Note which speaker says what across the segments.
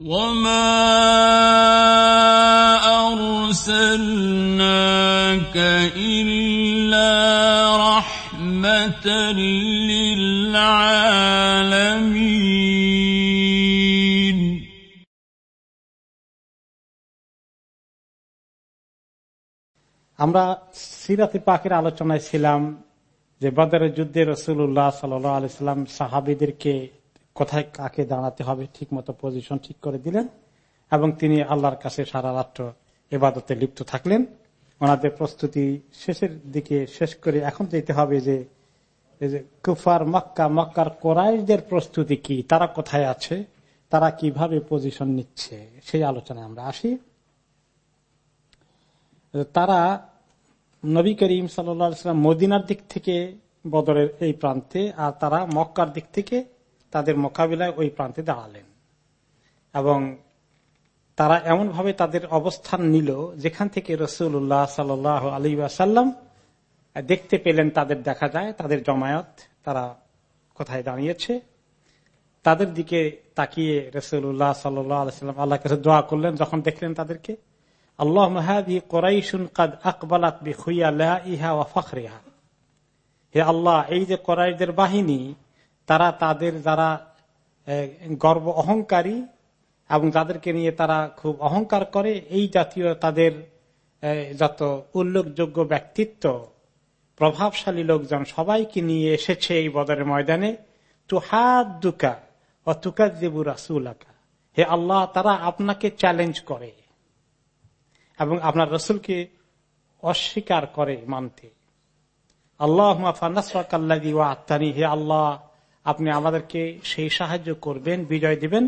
Speaker 1: وما أرسلناك إلا رحمة للعالمين
Speaker 2: আমরা সিরাতে পাকের আলোচনায় ছিলাম যে বদরের যুদ্ধে রসুল্লাহ সাল্লাম সাহাবিদেরকে কোথায় কাকে দাঁড়াতে হবে ঠিক মতো পজিশন ঠিক করে দিলেন এবং তিনি আল্লাহর কাছে সারা রাত্র এবাদতে লিপ্ত থাকলেন। ওনাদের প্রস্তুতি শেষের দিকে শেষ করে এখন যেতে হবে যে কুফার মক্কা, মক্কার কোরআদের প্রস্তুতি কি, তারা কোথায় আছে, তারা কীভাবে পজিশন নিচ্ছে, সেই আলোচনায় আমরা আসি। তারা নবী করিম সাল্লাম মদিনার দিক থেকে বদরের এই প্রান্তে আর তারা মক্কার দিক থেকে তাদের মোকাবিলায় ওই প্রান্তে দাঁড়ালেন। এবং তারা এমন ভাবে তাদের অবস্থান নিল, যেখান থেকে রসুল্লাহ সাল আলী আসাল্লাম দেখতে পেলেন তাদের দেখা যায়, তাদের জমায়ত তারা কোথায় দাঁড়িয়েছে। তাদের দিকে তাকিয়ে রসুল্লাহ সাল্লাম আল্লাহ কাছে দোয়া করলেন, যখন দেখলেন তাদেরকে আল্লাহ আকবালাত ইহা ওয়া ফখরিহা। হে আল্লাহ, এই যে কোরাইশদের বাহিনী তারা তাদের যারা গর্ব অহংকারী এবং যাদেরকে নিয়ে তারা খুব অহংকার করে, এই জাতীয় তাদের যত উল্লেখযোগ্য ব্যক্তিত্ব, প্রভাবশালী লোকজন সবাইকে নিয়ে এসেছে এই বদরের ময়দানে তু হাত দুকা ও তুকা দেবু রাসুলাকা। হে আল্লাহ, তারা আপনাকে চ্যালেঞ্জ করে এবং আপনার রসুলকে অস্বীকার করে মানতে। আল্লাহ হে আল্লাহ আপনি আমাদেরকে সেই সাহায্য করবেন, বিজয় দিবেন,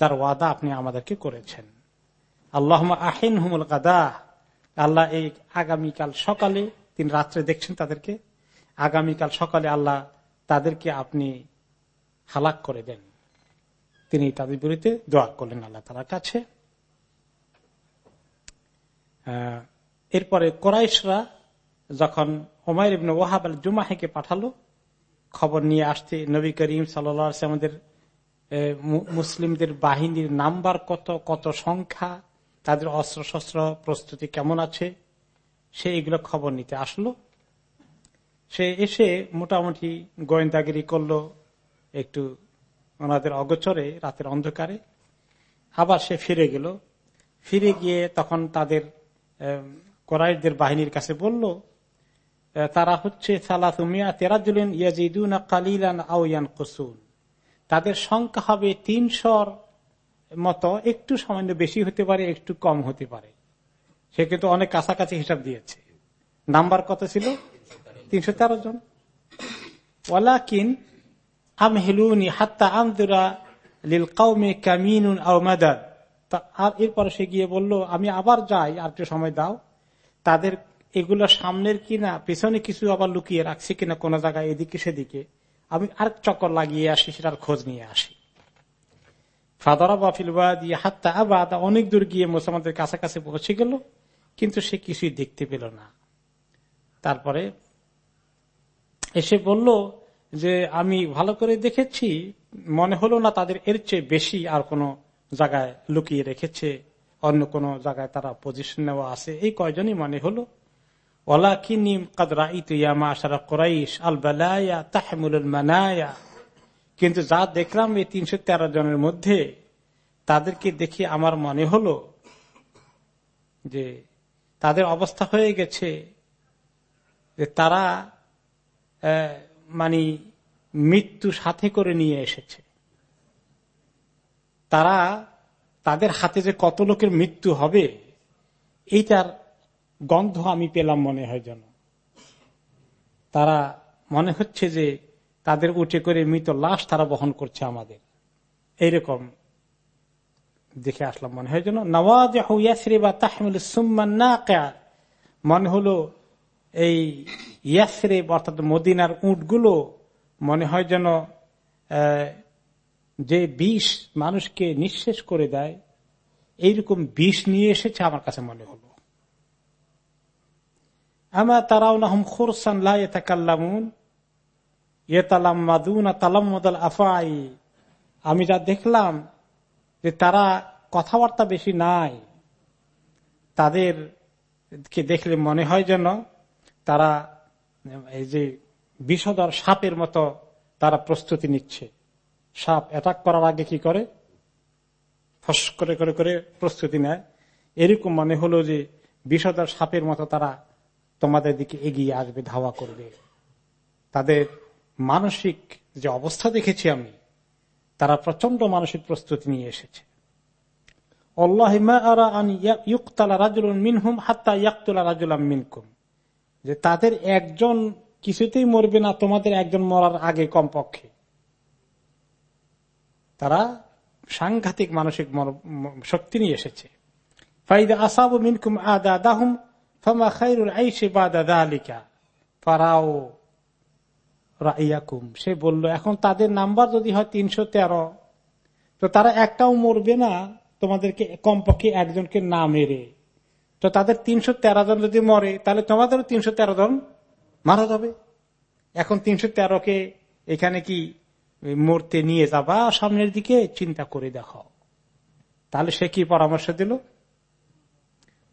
Speaker 2: যার ওয়াদা আপনি আমাদেরকে করেছেন। আল্লাহ আহিন হুমুল কাদা আল্লাহ এই আগামীকাল সকালে, তিনি রাত্রে দেখছেন তাদেরকে, আগামীকাল সকালে আল্লাহ তাদেরকে আপনি হালাক করে দেন। তিনি তাদের বিরুদ্ধে দোয়া করলেন আল্লাহ তালার কাছে। এরপরে কোরাইশরা যখন ওমায় ওয়াহাব আল জুমাহিকে পাঠালো খবর নিয়ে আসতে নবী করিম সাল্লামের মুসলিমদের বাহিনীর নাম্বার কত কত সংখ্যা, তাদের অস্ত্র শস্ত্র প্রস্তুতি কেমন আছে, সে এগুলো খবর নিতে আসলো। সে এসে মোটামুটি গোয়েন্দাগিরি করল, একটু ওনাদের অগোচরে, রাতের অন্ধকারে। আবার সে ফিরে গেল। ফিরে গিয়ে তখন তাদের কোরআদের বাহিনীর কাছে বলল তারা হচ্ছে তাদের সংখ্যা হবে তিনশোর মতো, একটু সামান্য বেশি হতে পারে, একটু কম হতে পারে। সে কিন্তু অনেক কাছাকাছি হিসাব দিয়েছে। নাম্বার কত ছিল? তিনশো তেরো জন। ওয়ালাকিন আম হাত্তা আমদুরা লিল কাউমে কামিনুন আর এরপরে সে গিয়ে বলল, আমি আবার যাই, আর একটু সময় দাও। তাদের এগুলো সামনের কিনা, পেছনে কিছু আবার লুকিয়ে রাখছে কিনা কোন জায়গায়, এদিকে সেদিকে। আমি আর চক্কর লাগিয়ে আসি, সেটার খোঁজ নিয়ে আসি। ফাদারা বাফিলবা দিয়ে হাত্তা অনেক দূর গিয়ে মুসলমানদের কাছাকাছি পৌঁছে গেল, কিন্তু সে কিছুই দেখতে পেল না। তারপরে এসে বলল যে, আমি ভালো করে দেখেছি, মনে হলো না তাদের এর চেয়ে বেশি আর কোন জায়গায় লুকিয়ে রেখেছে, অন্য কোন জায়গায় তারা পজিশন নেওয়া আছে। এই কয়জনই মনে হলো কিন্তু যা দেখলাম এই তিনশো তেরো জনের মধ্যে, তাদেরকে দেখে আমার মনে হলো যে তাদের অবস্থা হয়ে গেছে, যে তারা মানে মৃত্যু সাথে করে নিয়ে এসেছে। তারা তাদের হাতে যে কত লোকের মৃত্যু হবে, এইটার গন্ধ আমি পেলাম মনে হয় যেন। তারা মনে হচ্ছে যে তাদের উঠে করে মৃত লাশ তারা বহন করছে আমাদের। এইরকম দেখে আসলাম মনে হয় যেন। নওয়াজ বা তাহমিল সুম্মান না মনে হলো এই ইয়াসরে অর্থাৎ মদিনার উঁটগুলো মনে হয় যেন যে বিষ মানুষকে নিঃশেষ করে দেয়, এইরকম বিষ নিয়ে এসেছে আমার কাছে মনে হলো। আমার তারাও না হুম খোরসান লাকাল্লামুন আফাই আমি যা দেখলাম যে তারা কথাবার্তা বেশি নাই, তাদেরকে দেখলে মনে হয় যেন তারা এই যে বিষধর সাপের মতো তারা প্রস্তুতি নিচ্ছে। সাপ অ্যাটাক করার আগে কি করে? ফস করে করে করে প্রস্তুতি নেয়। এরকম মনে হলো যে বিষধর সাপের মতো তারা তোমাদের দিকে এগিয়ে আসবে, ধাওয়া করবে। তাদের মানসিক যে অবস্থা দেখেছি আমি, তারা প্রচণ্ড মানসিক প্রস্তুতি নিয়ে এসেছে। যে তাদের একজন কিছুতেই মরবে না, তোমাদের একজন মরার আগে কমপক্ষে। তারা সাংঘাতিক মানসিক শক্তি নিয়ে এসেছে। ফাইদা আসাবু মিনকুম আদা দাহুম ফমা খাইরুল আইসে বাদা দালিকা ফারাও রাইয়াকুম সে বলল, এখন তাদের নাম্বার যদি হয় তিনশো তেরো। তো তারা একটাও মরবে না তোমাদেরকে কমপক্ষে একজনকে না মেরে। তো তাদের তিনশো তেরো জন যদি মরে, তাহলে তোমাদেরও তিনশো তেরো জন মারা যাবে। এখন তিনশো তেরোকে এখানে কি মরতে নিয়ে যাবা? সামনের দিকে চিন্তা করে দেখো তাহলে সে কি পরামর্শ দিল?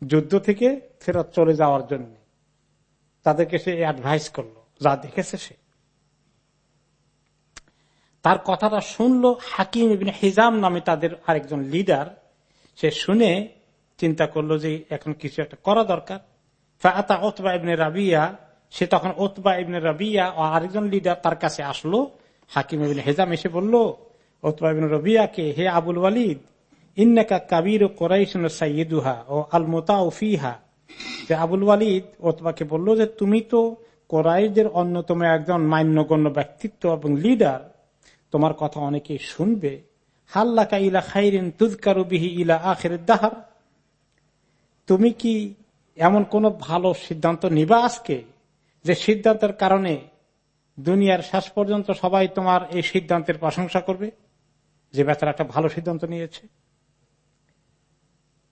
Speaker 2: যুদ্ধ থেকে ফেরত চলে যাওয়ার জন্য। তাদেরকে সে অ্যাডভাইস করল। যা দেখেছে সে। তার কথাটা শুনলো হাকিম হিজাম নামে তাদের আরেকজন লিডার সে শুনে চিন্তা করল যে এখন কিছু একটা করা দরকার। ওতবা ইবনে রাবিয়া। সে তখন ওতবা ইবনে রাবিয়া ও আরেকজন লিডার তার কাছে আসলো। হাকিম ইবিন হেজাম এসে বলল ওতবা ইবনে রবিয়াকে হে আবুল ওয়ালিদ ইন্নাকা কাবির ও কোরাইশন সাইয়েদুহা ও আল মোতা ফিহা যে আবুল ওয়ালিদ ওতবাকে বলল যে, তুমি তো কোরাইদের অন্যতম একজন মান্যগণ্য ব্যক্তিত্ব এবং লিডার। তোমার কথা অনেকে শুনবে। হাল্লাকা ইলা খাইরিন তুজকারু বিহি ইলা আখের দাহার। তুমি কি এমন কোন ভালো সিদ্ধান্ত নিবা আজকে যে সিদ্ধান্তের কারণে দুনিয়ার শেষ পর্যন্ত সবাই তোমার এই সিদ্ধান্তের প্রশংসা করবে? যে বেচারা একটা ভালো সিদ্ধান্ত নিয়েছে।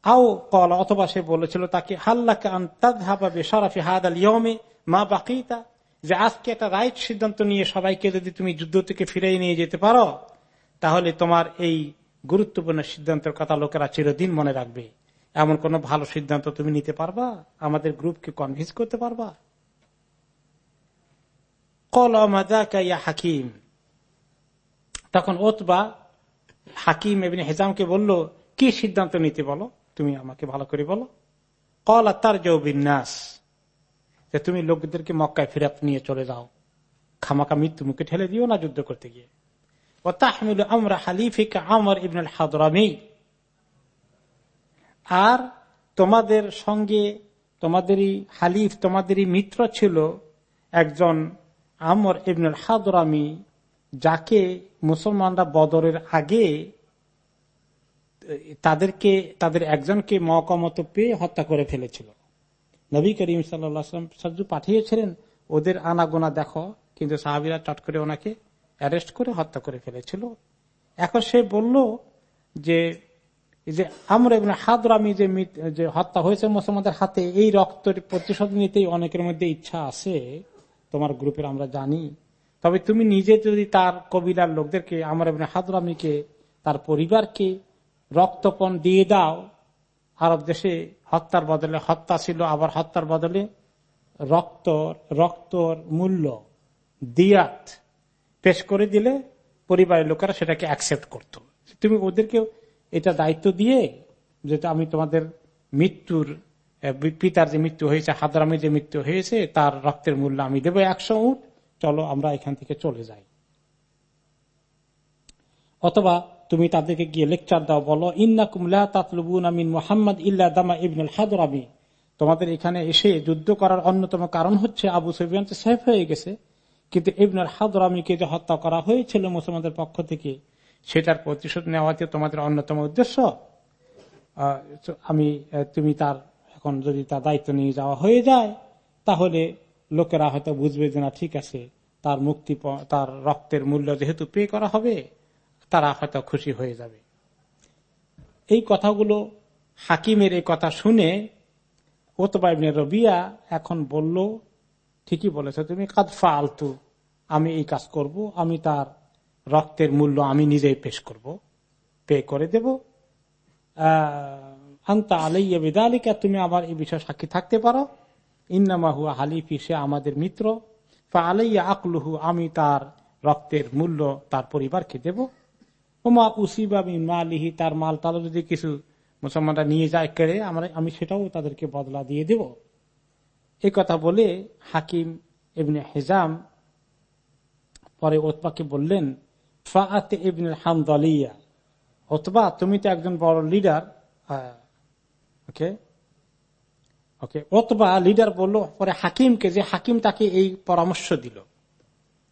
Speaker 2: আও কল, অথবা সে বলেছিল তাকে, হাল্লাকে আন্তাভাবে সরাফি হাদ আল ইয়মে মা বাকিতা? যে আজকে একটা রাইট সিদ্ধান্ত নিয়ে সবাইকে যদি তুমি যুদ্ধ থেকে ফিরে নিয়ে যেতে পারো, তাহলে তোমার এই গুরুত্বপূর্ণ সিদ্ধান্তের কথা লোকেরা চিরদিন মনে রাখবে। এমন কোন ভালো সিদ্ধান্ত তুমি নিতে পারবা? আমাদের গ্রুপকে কনভিন্স করতে পারবা? কল হাকিম। তখন ওতবা হাকিম এমনি হেজামকে বলল, কি সিদ্ধান্ত নিতে বলো? তুমি আমাকে ভালো করে বলো। কল আর তার বিন্যাস যে তুমি লোকদেরকে মক্কায় ফেরত নিয়ে চলে যাও। খামাকা মৃত্যু মুখে ঠেলে দিও না যুদ্ধ করতে গিয়ে। ও তাহমিল আমরা হালিফিকা আমর ইবনুল হাদরামি। আর তোমাদের সঙ্গে তোমাদেরই হালিফ, তোমাদেরই মিত্র ছিল একজন আমর ইবনুল হাদরামি, যাকে মুসলমানরা বদরের আগে তাদেরকে, তাদের একজনকে মকমত পেয়ে হত্যা করে ফেলেছিল। নবী করিম সাল্লাম সাজু পাঠিয়েছিলেন, ওদের আনাগোনা দেখো। কিন্তু সাহাবিরা চট করে ওনাকে অ্যারেস্ট করে হত্যা করে ফেলেছিল। এখন সে বলল যে যে আমরা হাদরামি যে যে হত্যা হয়েছে মুসলমানদের হাতে, এই রক্তের প্রতিশোধ নিতেই অনেকের মধ্যে ইচ্ছা আছে। তোমার গ্রুপের আমরা জানি। তবে তুমি নিজে যদি তার কবিলার লোকদেরকে, আমার হাদরামিকে, তার পরিবারকে রক্তপণ দিয়ে দাও। আরব দেশে হত্যার বদলে হত্যা ছিল, আবার হত্যার বদলে রক্ত, রক্তর মূল্য, দিয়াত পেশ করে দিলে পরিবারের লোকেরা সেটাকে অ্যাকসেপ্ট করত। তুমি ওদেরকে এটা দায়িত্ব দিয়ে যেটা আমি তোমাদের মৃত্যুর পিতার যে মৃত্যু হয়েছে হাদরামি যে মৃত্যু হয়েছে, তার রক্তের মূল্য আমি দেবো একশো উঠ চলো আমরা এখান থেকে চলে যাই। অথবা তুমি তাদেরকে গিয়ে লেকচার দাও, বলো ইন্না কুমলা তাতলুবুন আমিন মোহাম্মদ ইল্লা দামা ইবনুল তোমাদের এখানে এসে যুদ্ধ করার অন্যতম কারণ হচ্ছে আবু সুফিয়ান সেফ হয়ে গেছে। কিন্তু ইবনুল হাদরামিকে যে হত্যা করা হয়েছিল মুসলমানদের পক্ষ থেকে, সেটার প্রতিশোধ নেওয়াতে তোমাদের অন্যতম উদ্দেশ্য? আমি তুমি তার এখন যদি তার দায়িত্ব নিয়ে যাওয়া হয়ে যায়, তাহলে লোকেরা হয়তো বুঝবে যে না, ঠিক আছে, তার মুক্তি তার রক্তের মূল্য যেহেতু পে করা হবে তারা হয়তো খুশি হয়ে যাবে। এই কথাগুলো হাকিমের এই কথা শুনে রবিয়া এখন বলল, ঠিকই বলেছে তুমি কাদফা আলতু আমি এই কাজ করব, আমি তার রক্তের মূল্য আমি নিজেই পেশ করব, পে করে দেব। আন্তা আলাইয়া বেদালিকা, তুমি আমার এই বিষয়ে সাক্ষী থাকতে পারো। ইন্নামাহু হালিফি, সে আমাদের মিত্র। আলাইয়া আকলুহু, আমি তার রক্তের মূল্য তার পরিবারকে দেব। ওমা উসিবা মালিহি, তার মাল তারা যদি কিছু মুসলমানরা নিয়ে যায় কেড়ে আমরা, আমি সেটাও তাদেরকে বদলা দিয়ে দেব। এই কথা বলে হাকিম এমনি হেজাম পরে ওতবাকে বললেন ফাতে হামদালিয়া তুমি তো একজন বড় লিডার ওকে? ওকে অথবা লিডার বলল, পরে হাকিমকে, যে হাকিম তাকে এই পরামর্শ দিল,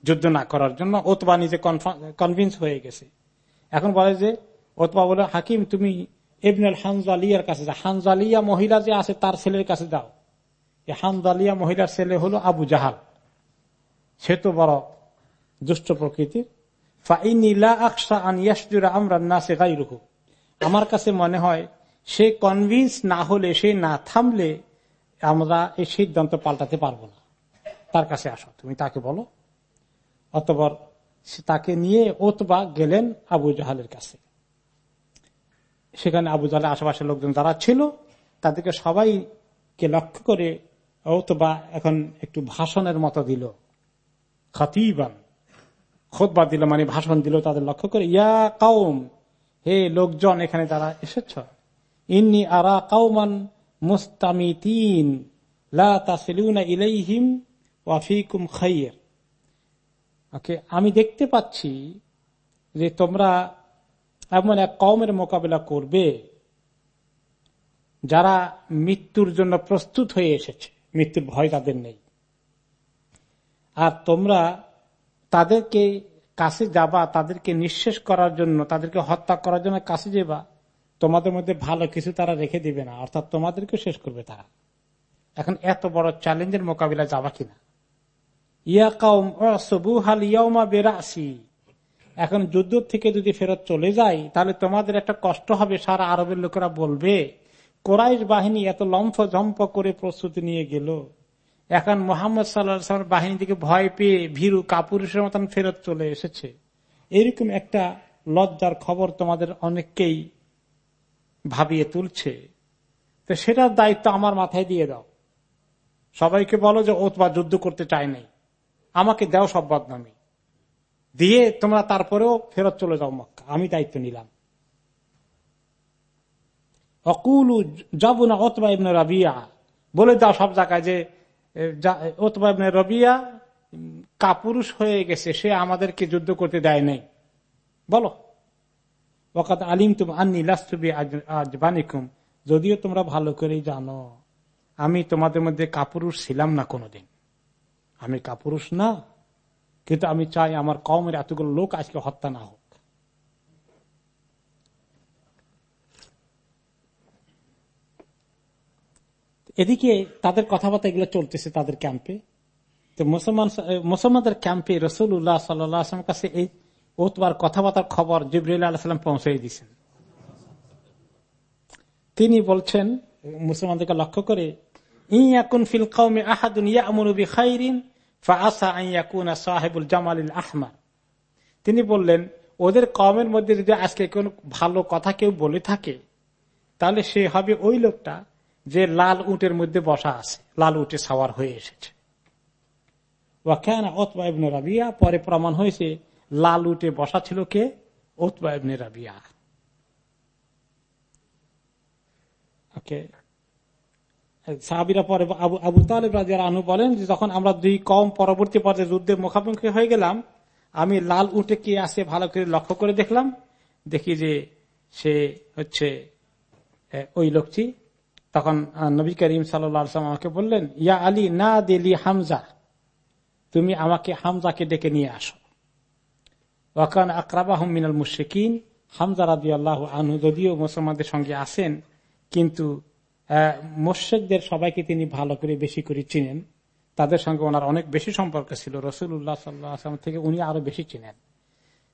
Speaker 2: যুদ্ধ না করার জন্য, ওতবা নিজে কনভিন্স হয়ে গেছে। এখন বলে যে ওতবা বলে, হাকিম, তুমি ইবনুল হানজালিয়ার কাছে যাও। হানজালিয়া মহিলা যে আছে, তার ছেলের কাছে যাও। এই হানজালিয়া মহিলার ছেলে হলো আবু জাহাল। সে তো বড় দুষ্ট প্রকৃতির। আমার কাছে মনে হয়, সে কনভিন্স না হলে, সে না থামলে, আমরা এই সিদ্ধান্ত পাল্টাতে পারব না। তার কাছে আসো, তুমি তাকে বলো। অতবর তাকে নিয়ে ওতবা গেলেন আবু জাহালের কাছে। সেখানে আবু জাহালের আশেপাশের লোকজন যারা ছিল, তাদেরকে সবাইকে লক্ষ্য করে ওতবা এখন একটু ভাষণের মতো দিল। খাতিবান খোদবা দিল মানে ভাষণ দিল তাদের লক্ষ্য করে, ইয়া কাউম হে লোকজন এখানে তারা এসেছ, ইন্নি আরা কাউমান মুস্তামিতিন ইলাইহিম ওয়াফিকুম খাইয়ের ওকে আমি দেখতে পাচ্ছি যে তোমরা এমন এক কমের মোকাবেলা করবে যারা মৃত্যুর জন্য প্রস্তুত হয়ে এসেছে। মৃত্যুর ভয় তাদের নেই। আর তোমরা তাদেরকে কাছে যাবা, তাদেরকে নিঃশেষ করার জন্য, তাদেরকে হত্যা করার জন্য কাছে যাবা, তোমাদের মধ্যে ভালো কিছু তারা রেখে দিবে না, অর্থাৎ তোমাদেরকে শেষ করবে তারা। এখন এত বড় চ্যালেঞ্জের মোকাবিলা যাবা কিনা? ইয়া কাউম হাল ইয়াউমা বেরাসি। এখন যুদ্ধ থেকে যদি ফেরত চলে যাই, তাহলে তোমাদের একটা কষ্ট হবে, সারা আরবের লোকেরা বলবে, কোরাইশ বাহিনী এত লম্ফ ঝম্প করে প্রস্তুতি নিয়ে গেল। এখন মোহাম্মদ সাল্লাহ বাহিনী থেকে ভয় পেয়ে ভীরু কাপুরুষের মতন ফেরত চলে এসেছে। এরকম একটা লজ্জার খবর তোমাদের অনেককেই ভাবিয়ে তুলছে। তো সেটার দায়িত্ব আমার মাথায় দিয়ে দাও। সবাইকে বলো যে ওতবা যুদ্ধ করতে চাই নাই। আমাকে দেও সব বদনামি। দিয়ে তোমরা তারপরেও ফেরত চলে যাও মক্কা। আমি দায়িত্ব নিলাম। অকুলু যাব না অতবা ইবনে রাবিয়া। বলে দাও সব জায়গায় যে ওতবা ইবনে রবিয়া কাপুরুষ হয়ে গেছে। সে আমাদেরকে যুদ্ধ করতে দেয় নাই। বলো। ওকাত আলিম তুম আন্নি লাস্তুবি আজ বানিকুম। যদিও তোমরা ভালো করেই জানো, আমি তোমাদের মধ্যে কাপুরুষ ছিলাম না কোনোদিন। আমি কাপুরুষ না, কিন্তু আমি চাই আমার কমের এতগুলো লোক আজকে হত্যা না হোক। এদিকে তাদের কথাবার্তা এগুলো চলতেছে তাদের ক্যাম্পে তো মুসলমান, মুসলমানদের ক্যাম্পে রসুল রসুল্লাহ সাল্লাম কাছে এই ওতবার কথাবার্তার খবর জিবরুল্লাহ আলাহাম পৌঁছে দিয়েছেন। তিনি বলছেন, মুসলমানদেরকে লক্ষ্য করে ইয়াকুন ফিল কৌমে আহাদুন ইয়া ইয়ামুরবি খাইরিন সাহেবুল জামালিল আহমার। তিনি বললেন, ওদের কমের মধ্যে যদি আজকে কোন ভালো কথা কেউ বলে থাকে, তাহলে সে হবে ওই লোকটা যে লাল উটের মধ্যে বসা আছে, লাল উটে সাওয়ার হয়ে এসেছে। ওতবা ইবনে রাবিয়া, পরে প্রমাণ হয়েছে লাল উটে বসা ছিল কে? ওতবা ইবনে রাবিয়া। ওকে সাহাবিরা পরে আবু তালেব আনু বলেন যে যখন আমরা দুই কম পরবর্তী পর্যায়ে যুদ্ধের মুখামুখি হয়ে গেলাম, আমি লাল উঠে কে আসে ভালো করে লক্ষ্য করে দেখলাম। দেখি যে সে হচ্ছে ওই লোকটি। তখন নবী করিম সাল্লাম আমাকে বললেন, ইয়া আলী, না দিলি হামজা। তুমি আমাকে হামজাকে ডেকে নিয়ে আসো। ওয়াকান আকরাবাহ মিনাল মুশিকিন হামজা রাজি আল্লাহ আনহু যদিও মুসলমানদের সঙ্গে আসেন কিন্তু মোর্শেকদের সবাইকে তিনি ভালো করে, বেশি করে চিনেন। তাদের সঙ্গে ওনার অনেক বেশি সম্পর্ক ছিল। রসুল রসুল্লাহ সাল্লাম থেকে উনি আরও বেশি চিনেন।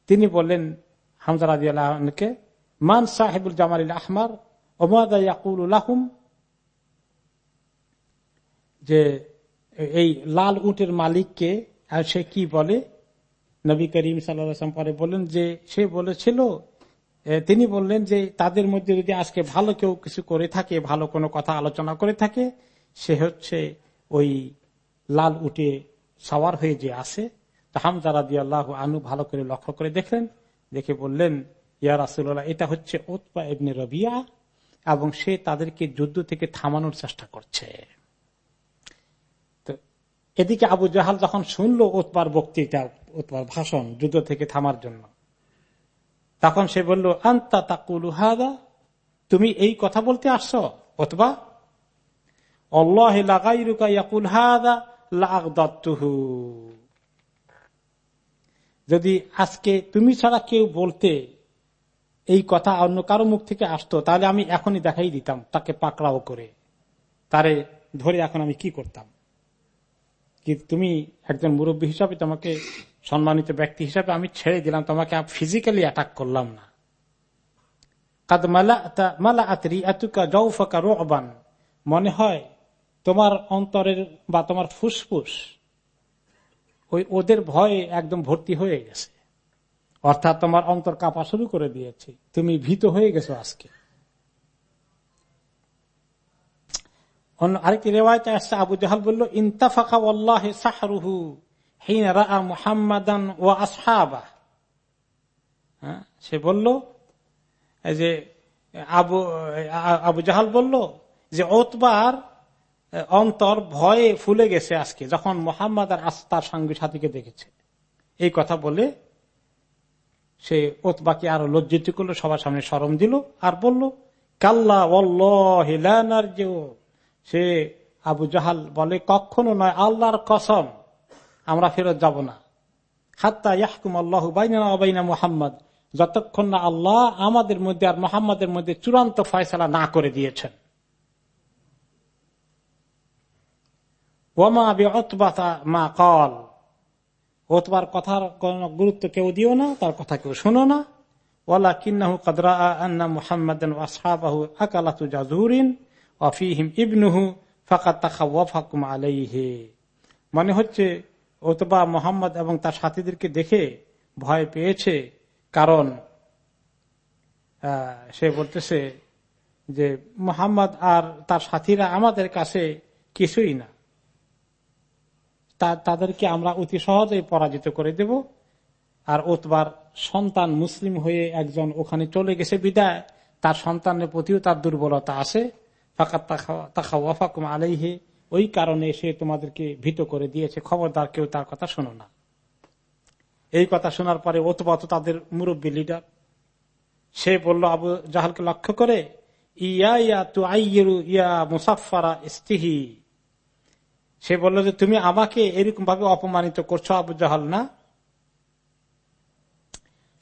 Speaker 2: তিনি বললেন, হামজা রাজি আল্লাহকে মান সাহেবুল জামাল আহমার ওমাদাহুম যে, এই লাল উটের মালিককে, আর সে কি বলে? নবী করিম সাল্লাম পরে বলেন যে, সে বলেছিল তিনি বললেন যে তাদের মধ্যে যদি আজকে ভালো কেউ কিছু করে থাকে, ভালো কোনো কথা আলোচনা করে থাকে, সে হচ্ছে ওই লাল উঠে সাওয়ার হয়ে যে আসে হামজা রাদি আল্লাহ আনু ভালো করে লক্ষ্য করে দেখলেন, দেখে বললেন, ইয়া রাসুল্লাহ এটা হচ্ছে ওতপা এমনি রবিয়া এবং সে তাদেরকে যুদ্ধ থেকে থামানোর চেষ্টা করছে। এদিকে আবু জাহাল যখন শুনলো ওতবার বক্তৃতা ওতবার ভাষণ যুদ্ধ থেকে থামার জন্য তখন সে বলল, আন্তা তাকুলু হাদা, তুমি এই কথা বলতে আসছো? অথবা যদি আজকে তুমি ছাড়া কেউ বলতে এই কথা অন্য কারও মুখ থেকে আসতো, তাহলে আমি এখনই দেখাই দিতাম তাকে পাকড়াও করে। তারে ধরে এখন আমি কি করতাম? কি তুমি একজন মুরব্বী হিসাবে তোমাকে সম্মানিত ব্যক্তি হিসাবে আমি ছেড়ে দিলাম, তোমাকে ফিজিক্যালি অ্যাটাক করলাম না। কাদ মালা আতরি এতুকা জৌফাকা রোবান মনে হয় তোমার অন্তরের বা তোমার ফুসফুস ওই ওদের ভয়ে একদম ভর্তি হয়ে গেছে। অর্থাৎ তোমার অন্তর কাঁপা শুরু করে দিয়েছে। তুমি ভীত হয়ে গেছো আজকে। অন্য আরেকটি রেওয়ায়তে আসছে, আবু জাহাল বলল, ইন্তাফাকা আল্লাহ সাহরুহু। মুহাম্মাদান ও আসহাবা সে বলল যে আবু আবু জাহাল বলল যে ওতবার অন্তর ভয়ে ফুলে গেছে আজকে, যখন মোহাম্মদ আর আস্তার সঙ্গী সাথীকে দেখেছে। এই কথা বলে সে ওতবাকে আরও লজ্জিত করল, সবার সামনে সরম দিল আর বলল, কাল্লা যে সে আবু জাহাল বলে, কখনো নয়, আল্লাহর কসম। আমরা ফেরত যাব না। হাত্তা ইয়াহকুম আল্লাহ বাইনা মুহাম্মদ। যতক্ষণ না আল্লাহ আমাদের মধ্যে আর মোহাম্মদের মধ্যে চূড়ান্ত ফয়সলা না করে দিয়েছেন। ওমা অতবাতা মা কল ওতবার কথার কোন গুরুত্ব কেউ দিও না, তার কথা কেউ শোনো না। ওলা কিন্নাহু কদরা আন্না মুহাম্মদ আসহাবাহু আকালাতু জাজুরিন অফিহিম ইবনুহু ফাকাত তাখাওয়াফাকুম আলাইহে। মনে হচ্ছে ওতবা মোহাম্মদ এবং তার সাথীদেরকে দেখে ভয় পেয়েছে, কারণ সে বলতেছে যে মোহাম্মদ আর তার সাথীরা আমাদের কাছে কিছুই না। তাদেরকে আমরা অতি সহজেই পরাজিত করে দেব। আর ওতবার সন্তান মুসলিম হয়ে একজন ওখানে চলে গেছে বিদায়, তার সন্তানের প্রতিও তার দুর্বলতা আছে। ফাঁকা তাকা ওয়াফাকুম আলাইহে। ওই কারণে সে তোমাদেরকে ভীত করে দিয়েছে। খবরদার কেউ তার কথা শোনো না। এই কথা শোনার পরে ওতবা তো তাদের মুরব্বী লিডার সে বলল, আবু জাহালকে লক্ষ্য করে, ইয়া ইয়া তু আইয়েরু ইয়া মুসাফারা ইস্তিহি। সে বলল যে, তুমি আমাকে এরকম ভাবে অপমানিত করছ আবু জাহাল, না?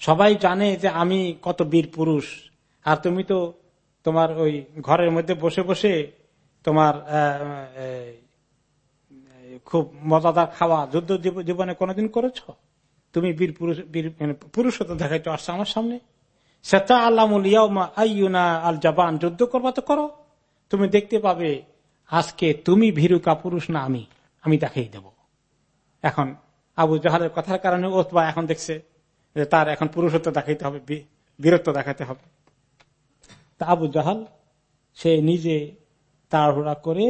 Speaker 2: সবাই জানে যে আমি কত বীর পুরুষ, আর তুমি তো তোমার ওই ঘরের মধ্যে বসে বসে তোমার খুব মজাদার খাওয়া যুদ্ধ জীবনে কোনোদিন করেছ? তুমি বীর পুরুষ, বীর মানে পুরুষত্ব দেখাইতে আসছো আমার সামনে? সেটা আল্লামুল আইয়ুনা আল জাবান, যুদ্ধ করবা তো করো। তুমি দেখতে পাবে আজকে তুমি ভীরুকা পুরুষ না আমি। আমি দেখাই দেব। এখন আবু জাহালের কথার কারণে ওতবা এখন দেখছে যে তার এখন পুরুষত্ব দেখাইতে হবে বীরত্ব দেখাতে হবে। তা আবু জাহাল, সে নিজে তাড়াহুড়া করে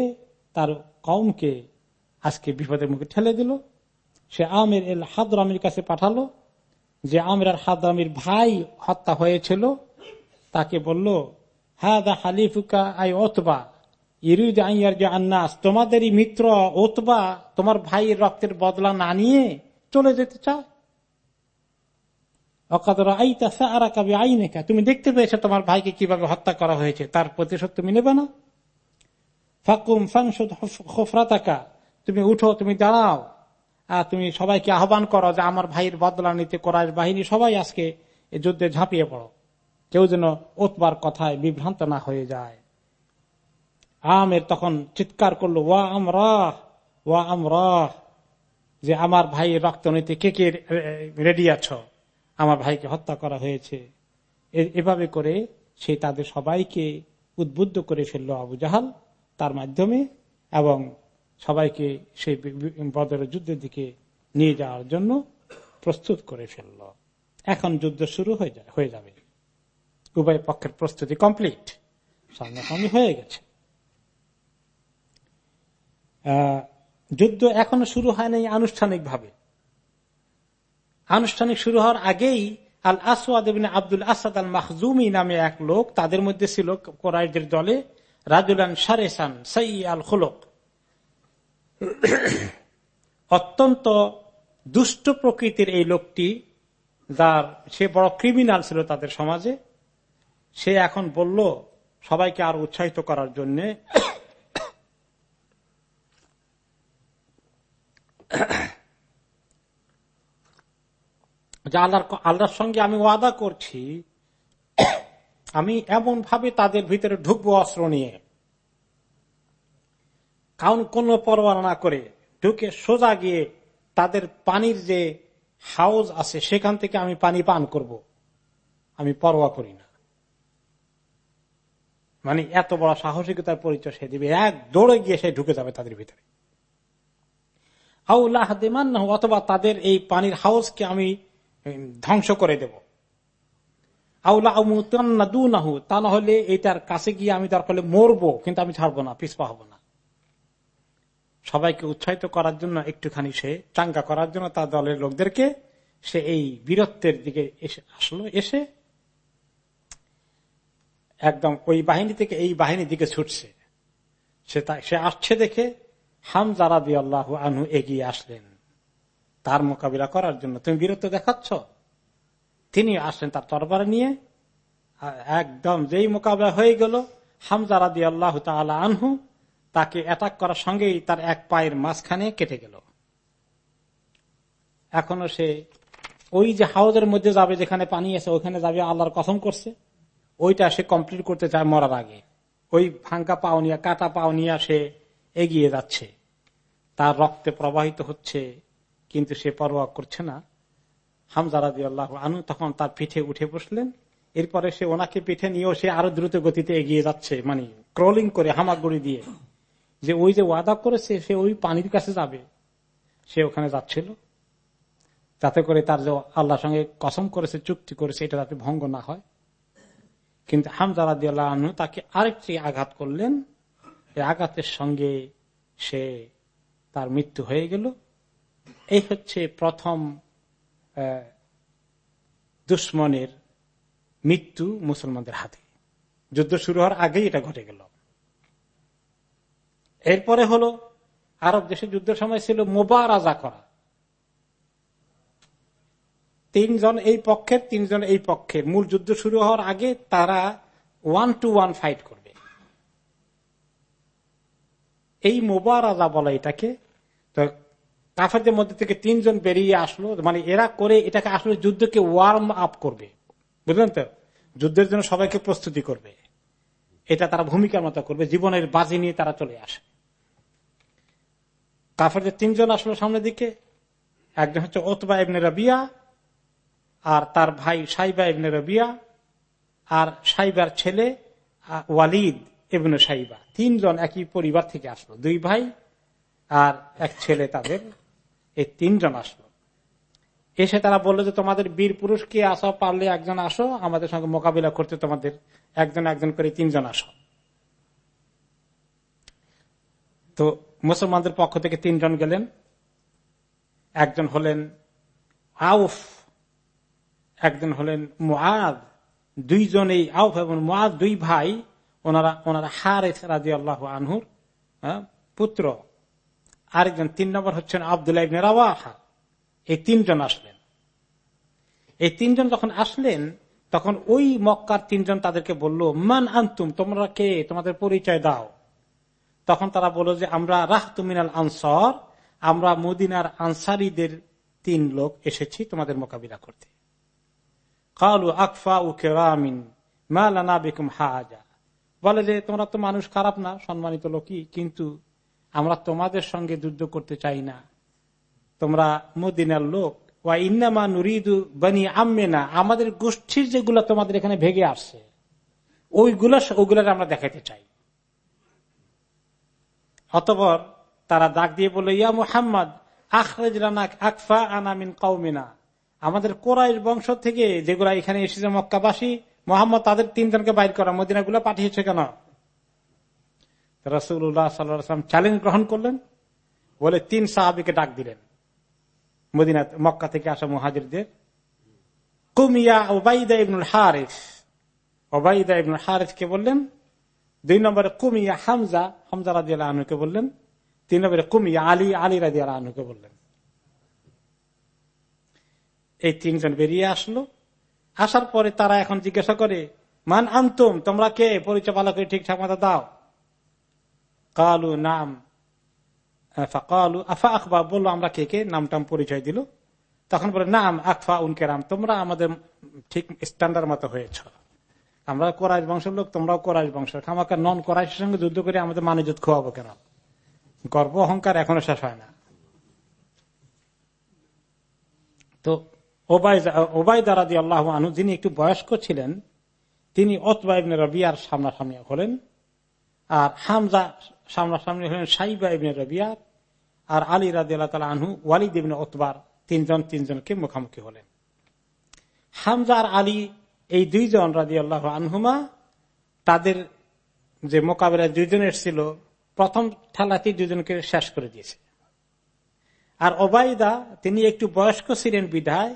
Speaker 2: তার কমকে আজকে বিপদের মুখে ঠেলে দিল। সে আমের এল হাদরামির কাছে পাঠালো। যে আমের আর হাদরামির ভাই হত্যা হয়েছিল, তাকে বলল হ্যাঁ দা হালিফুকা আই অতবা ইরুদ আইয়ার যে আন্নাস তোমাদেরই মিত্র ওতবা তোমার ভাইয়ের রক্তের বদলা না নিয়ে চলে যেতে চায়? তুমি দেখতে পেয়েছ তোমার ভাইকে কীভাবে হত্যা করা হয়েছে, তার প্রতিশোধ তুমি নেবে না? ফাকুম ফাংসুফরাতাকা তুমি উঠো, তুমি দাঁড়াও। আর তুমি সবাইকে আহ্বান করো যে আমার ভাইয়ের বদলা নিতে করার বাহিনী সবাই আজকে যুদ্ধে ঝাঁপিয়ে পড়ো। কেউ যেন ওতবার কথায় বিভ্রান্ত না হয়ে যায়। আমের তখন চিৎকার করল, ওয়া আমরা ওয়া আমরা যে আমার ভাই রক্ত নিতে কে কে রেডি আছো? আমার ভাইকে হত্যা করা হয়েছে। এভাবে করে সে তাদের সবাইকে উদ্বুদ্ধ করে ফেলল আবু জাহাল। তার মাধ্যমে এবং সবাইকে সেই বদরের যুদ্ধের দিকে নিয়ে যাওয়ার জন্য প্রস্তুত করে ফেলল। এখন যুদ্ধ শুরু হয়ে যাবে। উভয় পক্ষের প্রস্তুতি কমপ্লিট। সামনাসামনি হয়ে গেছে। যুদ্ধ এখনও শুরু হয় নাই আনুষ্ঠানিকভাবে। আনুষ্ঠানিক শুরু হওয়ার আগেই আল আসওয়াদ আব্দুল আসাদ আল মাহজুমি নামে এক লোক, তাদের মধ্যে ছিল কোরআদের দলে রাজুলান সারেসান অত্যন্ত দুষ্ট প্রকৃতির এই লোকটি, যার সে বড় ক্রিমিনাল ছিল তাদের সমাজে, সে এখন বলল, সবাইকে আর উৎসাহিত করার জন্য আল্লাহর সঙ্গে আমি ওয়াদা করছি আমি এমন ভাবে তাদের ভিতরে ঢুকবো অস্ত্র নিয়ে। কারণ কোন পরোয়া না করে ঢুকে সোজা গিয়ে তাদের পানির যে হাউস আছে, সেখান থেকে আমি পানি পান করব। আমি পরোয়া করি না। মানে এত বড় সাহসিকতার পরিচয় সে দিবে। এক দৌড়ে গিয়ে সে ঢুকে যাবে তাদের ভিতরে। আউল্লাহ অথবা তাদের এই পানির হাউসকে আমি ধ্বংস করে দেব। আউলা দু নাহু তা না হলে এইটার কাছে গিয়ে আমি তার ফলে মরবো, কিন্তু আমি ছাড়বো না পিসপা হব না। সবাইকে উৎসাহিত করার জন্য একটুখানি সে চাঙ্গা করার জন্য তার দলের লোকদেরকে সে এই বীরত্বের দিকে এসে আসলো, এসে একদম ওই বাহিনী থেকে এই বাহিনীর দিকে ছুটছে। সে সে আসছে দেখে হাম জারা দিয়ে আল্লাহ আনহু এগিয়ে আসলেন। তার মোকাবিলা করার জন্য। তুমি বীরত্ব দেখাচ্ছ? তিনি আসলেন তার তরবারে নিয়ে। একদম যেই মোকাবেলা হয়ে গেল হামজারা দিয়ে আল্লাহ আনহু তাকে অ্যাটাক করার সঙ্গেই তার এক পায়ের মাঝখানে কেটে গেল। এখনও সে ওই যে হাউজের মধ্যে যাবে, যেখানে পানি আছে ওইখানে যাবে, আল্লাহর কথম করছে। ওইটা সে কমপ্লিট করতে চায় মরার আগে। ওই ফাঙ্কা পাওনিয়া কাটা পাওনিয়া সে এগিয়ে যাচ্ছে। তার রক্তে প্রবাহিত হচ্ছে, কিন্তু সে পরোয়া করছে না। হামজারাদি আল্লাহ আনু তখন তার পিঠে উঠে বসলেন। এরপরে সে ওনাকে পিঠে নিয়েও সে আরও দ্রুত গতিতে এগিয়ে যাচ্ছে মানে ক্রলিং করে হামাগুড়ি দিয়ে। যে ওই যে ওয়াদা করেছে, সে ওই পানির কাছে যাবে। সে ওখানে যাচ্ছিল। যাতে করে তার যে আল্লাহর সঙ্গে কসম করেছে, চুক্তি করেছে, এটা যাতে ভঙ্গ না হয়। কিন্তু হামজারাদি আল্লাহ আনু তাকে আরেকটি আঘাত করলেন। এই আঘাতের সঙ্গে সে তার মৃত্যু হয়ে গেল। এই হচ্ছে প্রথম দুশ্মনের মৃত্যু মুসলমানদের হাতে। যুদ্ধ শুরু হওয়ার আগেই এটা ঘটে গেল। এরপরে হলো আরব দেশে যুদ্ধের সময় ছিল মোবারাজা করা। তিনজন এই পক্ষের, তিনজন এই পক্ষের। মূল যুদ্ধ শুরু হওয়ার আগে তারা ওয়ান টু ওয়ান ফাইট করবে। এই মোবারাজা বলা এটাকে। কাফেরদের মধ্যে থেকে তিনজন বেরিয়ে আসলো মানে এরা করে এটাকে আসলে যুদ্ধকে ওয়ার্ম আপ করবে। বুঝলেন তো? যুদ্ধের জন্য সবাইকে প্রস্তুতি করবে। এটা তারা ভূমিকার মতো করবে, জীবনের বাজি নিয়ে তারা চলে আসে। কাফেরদের তিনজন আসলো সামনের দিকে। একজন হচ্ছে ওতবা ইবনে রবিয়া, আর তার ভাই সাইবা ইবনে রবিয়া, আর সাইবার ছেলে ওয়ালিদ ইবনে সাইবা। তিনজন একই পরিবার থেকে আসলো, দুই ভাই আর এক ছেলে তাদের। এই তিনজন আসলো। এসে তারা বলল যে, তোমাদের বীর পুরুষ কে আসো, পারলে একজন আসো, আমাদের সঙ্গে মোকাবিলা করতে তোমাদের একজন একজন করে তিনজন আসো। তো মুসলমানদের পক্ষ থেকে তিনজন গেলেন। একজন হলেন আউফ, একজন হলেন মুআদ। দুইজন এই আউফ এবং মুআদ দুই ভাই, ওনারা ওনারা হারে রাজি আল্লাহ আনহুর পুত্র। আরেকজন তিন নম্বর হচ্ছেন আবদুল্লাহ ইবনে রাওয়াহা। এই তিনজন আসলেন। এই তিনজন যখন আসলেন, তখন ওই মক্কার তিনজন তাদেরকে বলল, মান আন্তুম, তোমরা কে? তোমাদের পরিচয় দাও। তখন তারা বলল যে, আমরা রাহ তুমিনাল আনসর, আমরা মদিনার আনসারিদের তিন লোক এসেছি তোমাদের মোকাবিলা করতে। কালু আকফা উ কেরামিন মালানা বেকুম হাজা। বলে যে, তোমরা তো মানুষ খারাপ না, সম্মানিত লোকই, কিন্তু আমরা তোমাদের সঙ্গে যুদ্ধ করতে চাই না। তোমরা মদিনার লোক। ওয়া ইন্নামা নুরিদু বানি আমেনা আমাদের গোষ্ঠীর যেগুলো তোমাদের এখানে ভেগে আসছে ওইগুলো ওইগুলোর আমরা দেখাতে চাই। অতপর তারা ডাক দিয়ে বলল, ইয়া মুহাম্মদ, আখরাজ আমাদের কোরআশ বংশ থেকে যেগুলা এখানে এসেছে মক্কাবাসী, মোহাম্মদ তাদের তিনজনকে বাইর করা, মদিনাগুলো পাঠিয়েছে কেন? রসুল্লাহ সাল্লাম চ্যালেঞ্জ গ্রহণ করলেন। বলে তিন সাহাবিকে ডাক দিলেন। মদিনা, মক্কা থেকে আসা মুহাজিরদের। কুমিয়া ওবাইদা ইবনুল হারিস। ওবাইদা ইবনুল হারিসকে বললেন? দুই নম্বরে কুমিয়া হামজা হামজা রাজি আনুকে বললেন। তিন নম্বরে কুমিয়া আলী আলী রাজি আনুকে বললেন। এই তিনজন বেরিয়ে আসলো। আসার পরে তারা এখন জিজ্ঞাসা করে, মান আনতুম? তোমরা কে? পরিচয় ভালো করে ঠিকঠাক মতো দাও। কালু নাম কালু আফা আখবা বলল, আমরা কে কে? নামটাম পরিচয় দিল। তখন বলে, নাম আকফা উনকেরাম তোমরা আমাদের ঠিক স্ট্যান্ডার্ড মতো হয়েছ। আমরা কোরআশ বংশের লোক, তোমরাও কোরআশ বংশের। আমাকে নন কোরআশের সঙ্গে যুদ্ধ করে আমাদের মানিজত খোয়াবো কেন? গর্ব অহংকার এখনও শেষ হয় না। তো ওবায়দা রাজি আল্লাহ আনু যিনি একটু বয়স্ক ছিলেন, তিনি অতবাইবনে রবিয়ার সামনাসামনি হলেন। আর হামজা সামনাসামনি হলেন সাইবা ইবনে রবিয়ার আর আলী রাজি আল্লাহ তালা আনহু, ওয়ালিদ ইবনে অতবার তিনজন তিনজনকে মুখামুখি হলেন। হামজা আর আলী এই দুইজন রাজি আল্লাহ আনহুমা, তাদের যে মোকাবেলায় দুইজন এসেছিল প্রথম খেলাতেই দুজনকে শেষ করে দিয়েছে। আর ওবায়দা, তিনি একটু বয়স্ক ছিলেন বিধায়,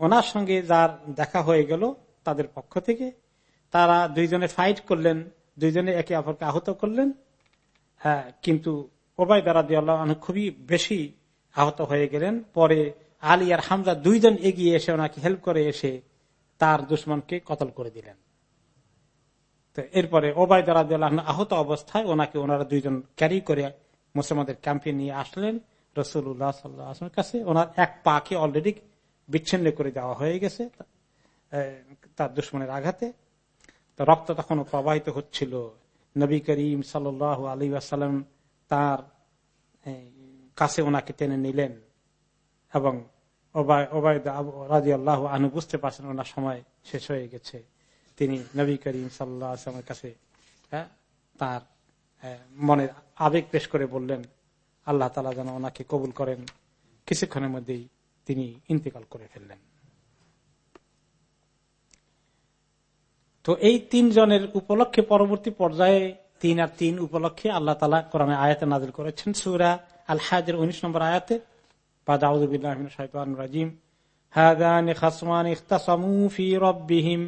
Speaker 2: ওনার সঙ্গে যার দেখা হয়ে গেল তাদের পক্ষ থেকে, তারা দুইজনে ফাইট করলেন, দুইজনে একে অপরকে আহত করলেন হ্যাঁ কিন্তু ওবায়দা রাজি আল্লাহ খুবই বেশি আহত হয়ে গেলেন। পরে আলী আর হামজা দুইজন এগিয়ে এসে ওনাকে হেল্প করে এসে তার দুশ্মনকে কতল করে দিলেন। তো এরপরে ওবায়দা আহত অবস্থায় ওনাকে ওনারা দুইজন ক্যারি করে মুসলমানদের ক্যাম্পে নিয়ে আসলেন। সাল্লামের কাছে ওনার এক পাকে অলরেডি বিচ্ছিন্ন করে দেওয়া হয়ে গেছে তার দুশ্মনের আঘাতে। তো রক্ত তখন প্রবাহিত হচ্ছিল নবী করিম সাল আলী আসালাম তার কাছে ওনাকে টেনে নিলেন এবং রাজি আল্লাহ আনু বুঝতে পারছেন ওনার সময় শেষ হয়ে গেছে। তিনি নবী করিম সাল্লামের কাছে তার মনে আবেগ পেশ করে বললেন, আল্লাহ তালা যেন ওনাকে কবুল করেন। কিছুক্ষণের মধ্যেই তিনি ইন্তেকাল করে ফেললেন। তো এই তিনজনের উপলক্ষে পরবর্তী পর্যায়ে তিন আর তিন উপলক্ষে আল্লাহ তালা কোরআনে আয়াতে নাজিল করেছেন সুরা আল হাজের উনিশ নম্বর আয়াতে বা দাউদ্দিন هذان خصمان اختصموا في ربهم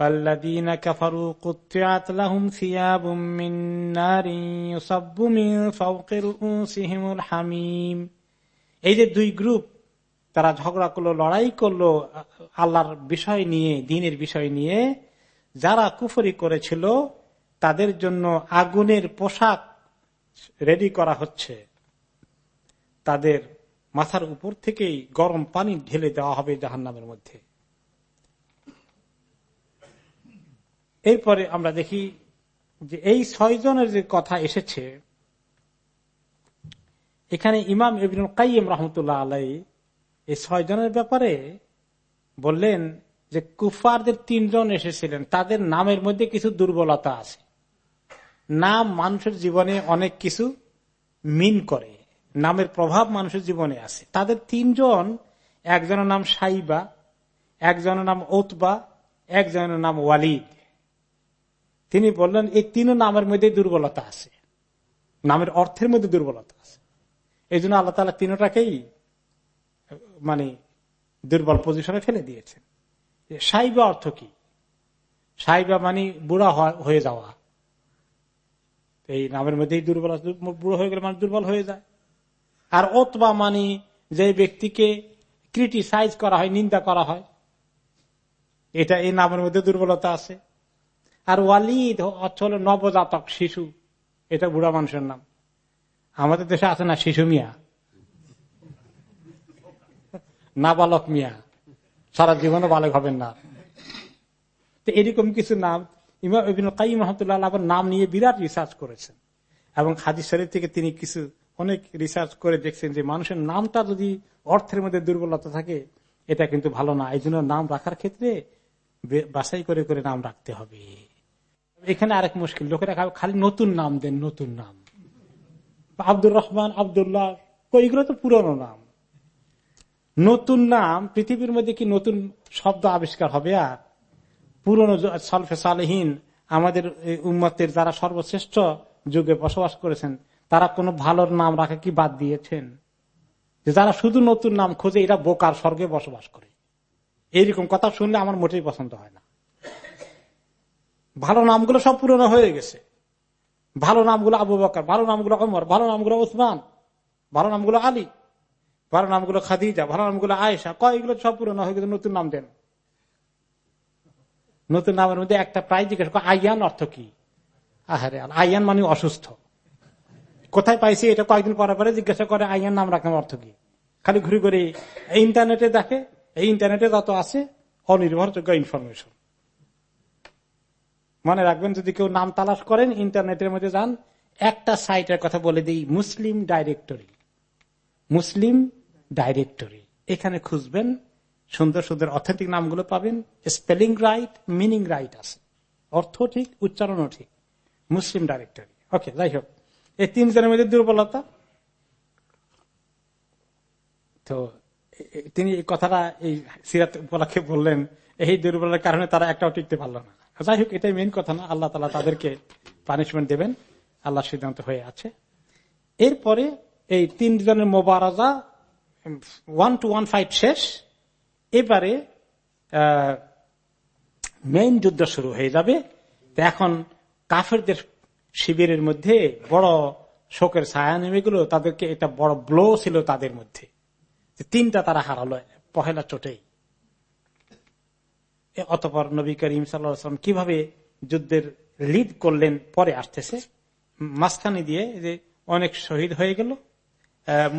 Speaker 2: فالذين كفروا قطعت لهم ثياب من نار يصب من فوق رؤوسهم الحميم এই যে দুই গ্রুপ তারা ঝগড়া করলো লড়াই করলো আল্লাহর বিষয় নিয়ে দিনের বিষয় নিয়ে যারা কুফরি করেছিল, তাদের জন্য আগুনের পোশাক রেডি করা হচ্ছে। তাদের মাথার উপর থেকেই গরম পানি ঢেলে দেওয়া হবে জাহান নামের মধ্যে। এরপরে আমরা দেখি যে এই ছয় জনের যে কথা এসেছে, এখানে ইমাম ইবিনুল কাইম রহমতুল্লাহ আলাই এই ছয় জনের ব্যাপারে বললেন যে কুফারদের তিনজন এসেছিলেন, তাদের নামের মধ্যে কিছু দুর্বলতা আছে। নাম মানুষের জীবনে অনেক কিছু মিন করে। নামের প্রভাব মানুষের জীবনে আছে। তাদের তিনজন, একজনের নাম সাইবা, একজনের নাম ওতবা একজনের নাম ওয়ালিদ। তিনি বললেন, এই তিন নামের মধ্যে দুর্বলতা আছে। নামের অর্থের মধ্যে দুর্বলতা আছে। এই জন্য আল্লাহ তালা তিনটাকেই মানে দুর্বল পজিশনে ফেলে দিয়েছেন। সাইবা অর্থ কি? সাইবা মানে বুড়া হয়ে যাওয়া। এই নামের মধ্যেই দুর্বল বুড়ো হয়ে গেলে মানে দুর্বল হয়ে যায়। আর ওতবা মানে যে ব্যক্তিকে ক্রিটিসাইজ করা হয়, নিন্দা করা হয়। এটা এই নামের মধ্যে দুর্বলতা আছে। আর ওয়ালিদ অর্থ হল নবজাতক শিশু। এটা বুড়া মানুষের নাম। আমাদের দেশে আছে না শিশু মিয়া? না বালক মিয়া। সারা জীবনে বালক হবেন না। তো এরকম কিছু নাম, ইমাম ইবিনুল কাই মহমতুল্লাহ আবার নাম নিয়ে বিরাট রিসার্চ করেছেন। এবং হাদিস শরীফ থেকে তিনি কিছু অনেক রিসার্চ করে দেখছেন যে মানুষের নামটা যদি অর্থের মধ্যে দুর্বলতা থাকে, এটা কিন্তু ভালো না। এই নাম রাখার ক্ষেত্রে বাছাই করে করে নাম রাখতে হবে। এখানে আরেক মুশকিল, লোকেরা খালি নতুন নাম দেন, নতুন নাম। আব্দুর রহমান, আবদুল্লাহ এগুলো তো পুরনো নাম। নতুন নাম, পৃথিবীর মধ্যে কি নতুন শব্দ আবিষ্কার হবে আর? পুরনো সালফে সালেহীন আমাদের উম্মতের যারা সর্বশ্রেষ্ঠ যুগে বসবাস করেছেন, তারা কোনো ভালোর নাম রাখা কি বাদ দিয়েছেন? যে যারা শুধু নতুন নাম খোঁজে, এরা বোকার স্বর্গে বসবাস করে। এইরকম কথা শুনলে আমার মোটেই পছন্দ হয় না। ভালো নামগুলো সব পুরনো হয়ে গেছে। ভালো নামগুলো আবু বকার, ভালো নামগুলো অমর ভালো নামগুলো ওসমান, ভালো নামগুলো আলী। ভালো নামগুলো খাদিজা, ভালো নামগুলো আয়েশা কয়গুলো সব পুরনো, হয়ে গেছে নতুন নাম দেন। নতুন নামের মধ্যে একটা প্রায় জিজ্ঞেস আইয়ান অর্থ কি? আহারে আইয়ান মানে অসুস্থ। কোথায় পাইছি এটা কয়েকদিন পরে পরে জিজ্ঞাসা করে আইয়ান নাম রাখার অর্থ কি? খালি ঘুরে ঘুরে ইন্টারনেটে দেখে, এই ইন্টারনেটে যত আছে, অনির্ভরযোগ্য ইনফরমেশন মনে রাখবেন, যদি কেউ নাম তালাশ করেন, ইন্টারনেটের মধ্যে যান, একটা সাইটের কথা বলে দিই, মুসলিম ডাইরেক্টরি মুসলিম ডাইরেক্টরি এখানে খুঁজবেন, সুন্দর সুন্দর অথেন্টিক নামগুলো পাবেন স্পেলিং রাইট মিনিং রাইট আছে। অর্থ ঠিক, উচ্চারণও ঠিক। মুসলিম ডাইরেক্টরি ওকে যাই হোক। এই তিনজনের মধ্যে দুর্বলতা। তো তিনি এই কথাটা এই সিরাত উপলক্ষে বললেন, এই দুর্বলতার কারণে তারা একটাও টিকতে পারল না। যাই হোক, এটাই মেন কথা না। আল্লাহ তালা তাদেরকে পানিশমেন্ট দেবেন। আল্লাহ সিদ্ধান্ত হয়ে আছে। এরপরে এই তিনজনের মোবারজা ওয়ান টু ওয়ান ফাইভ শেষ। এবারে মেইন যুদ্ধ শুরু হয়ে যাবে। এখন কাফেরদের শিবিরের মধ্যে বড় শোকের ছায়া নেমে গেল। তাদেরকে এটা বড় ব্লো ছিল তাদের মধ্যে। তিনটা তারা হারালো, পহেলা চোটেই। অতপর নবী করিম সাল্লাম কীভাবে যুদ্ধের লিড করলেন, পরে আসতেছে। মাঝখানে দিয়ে যে অনেক শহীদ হয়ে গেল।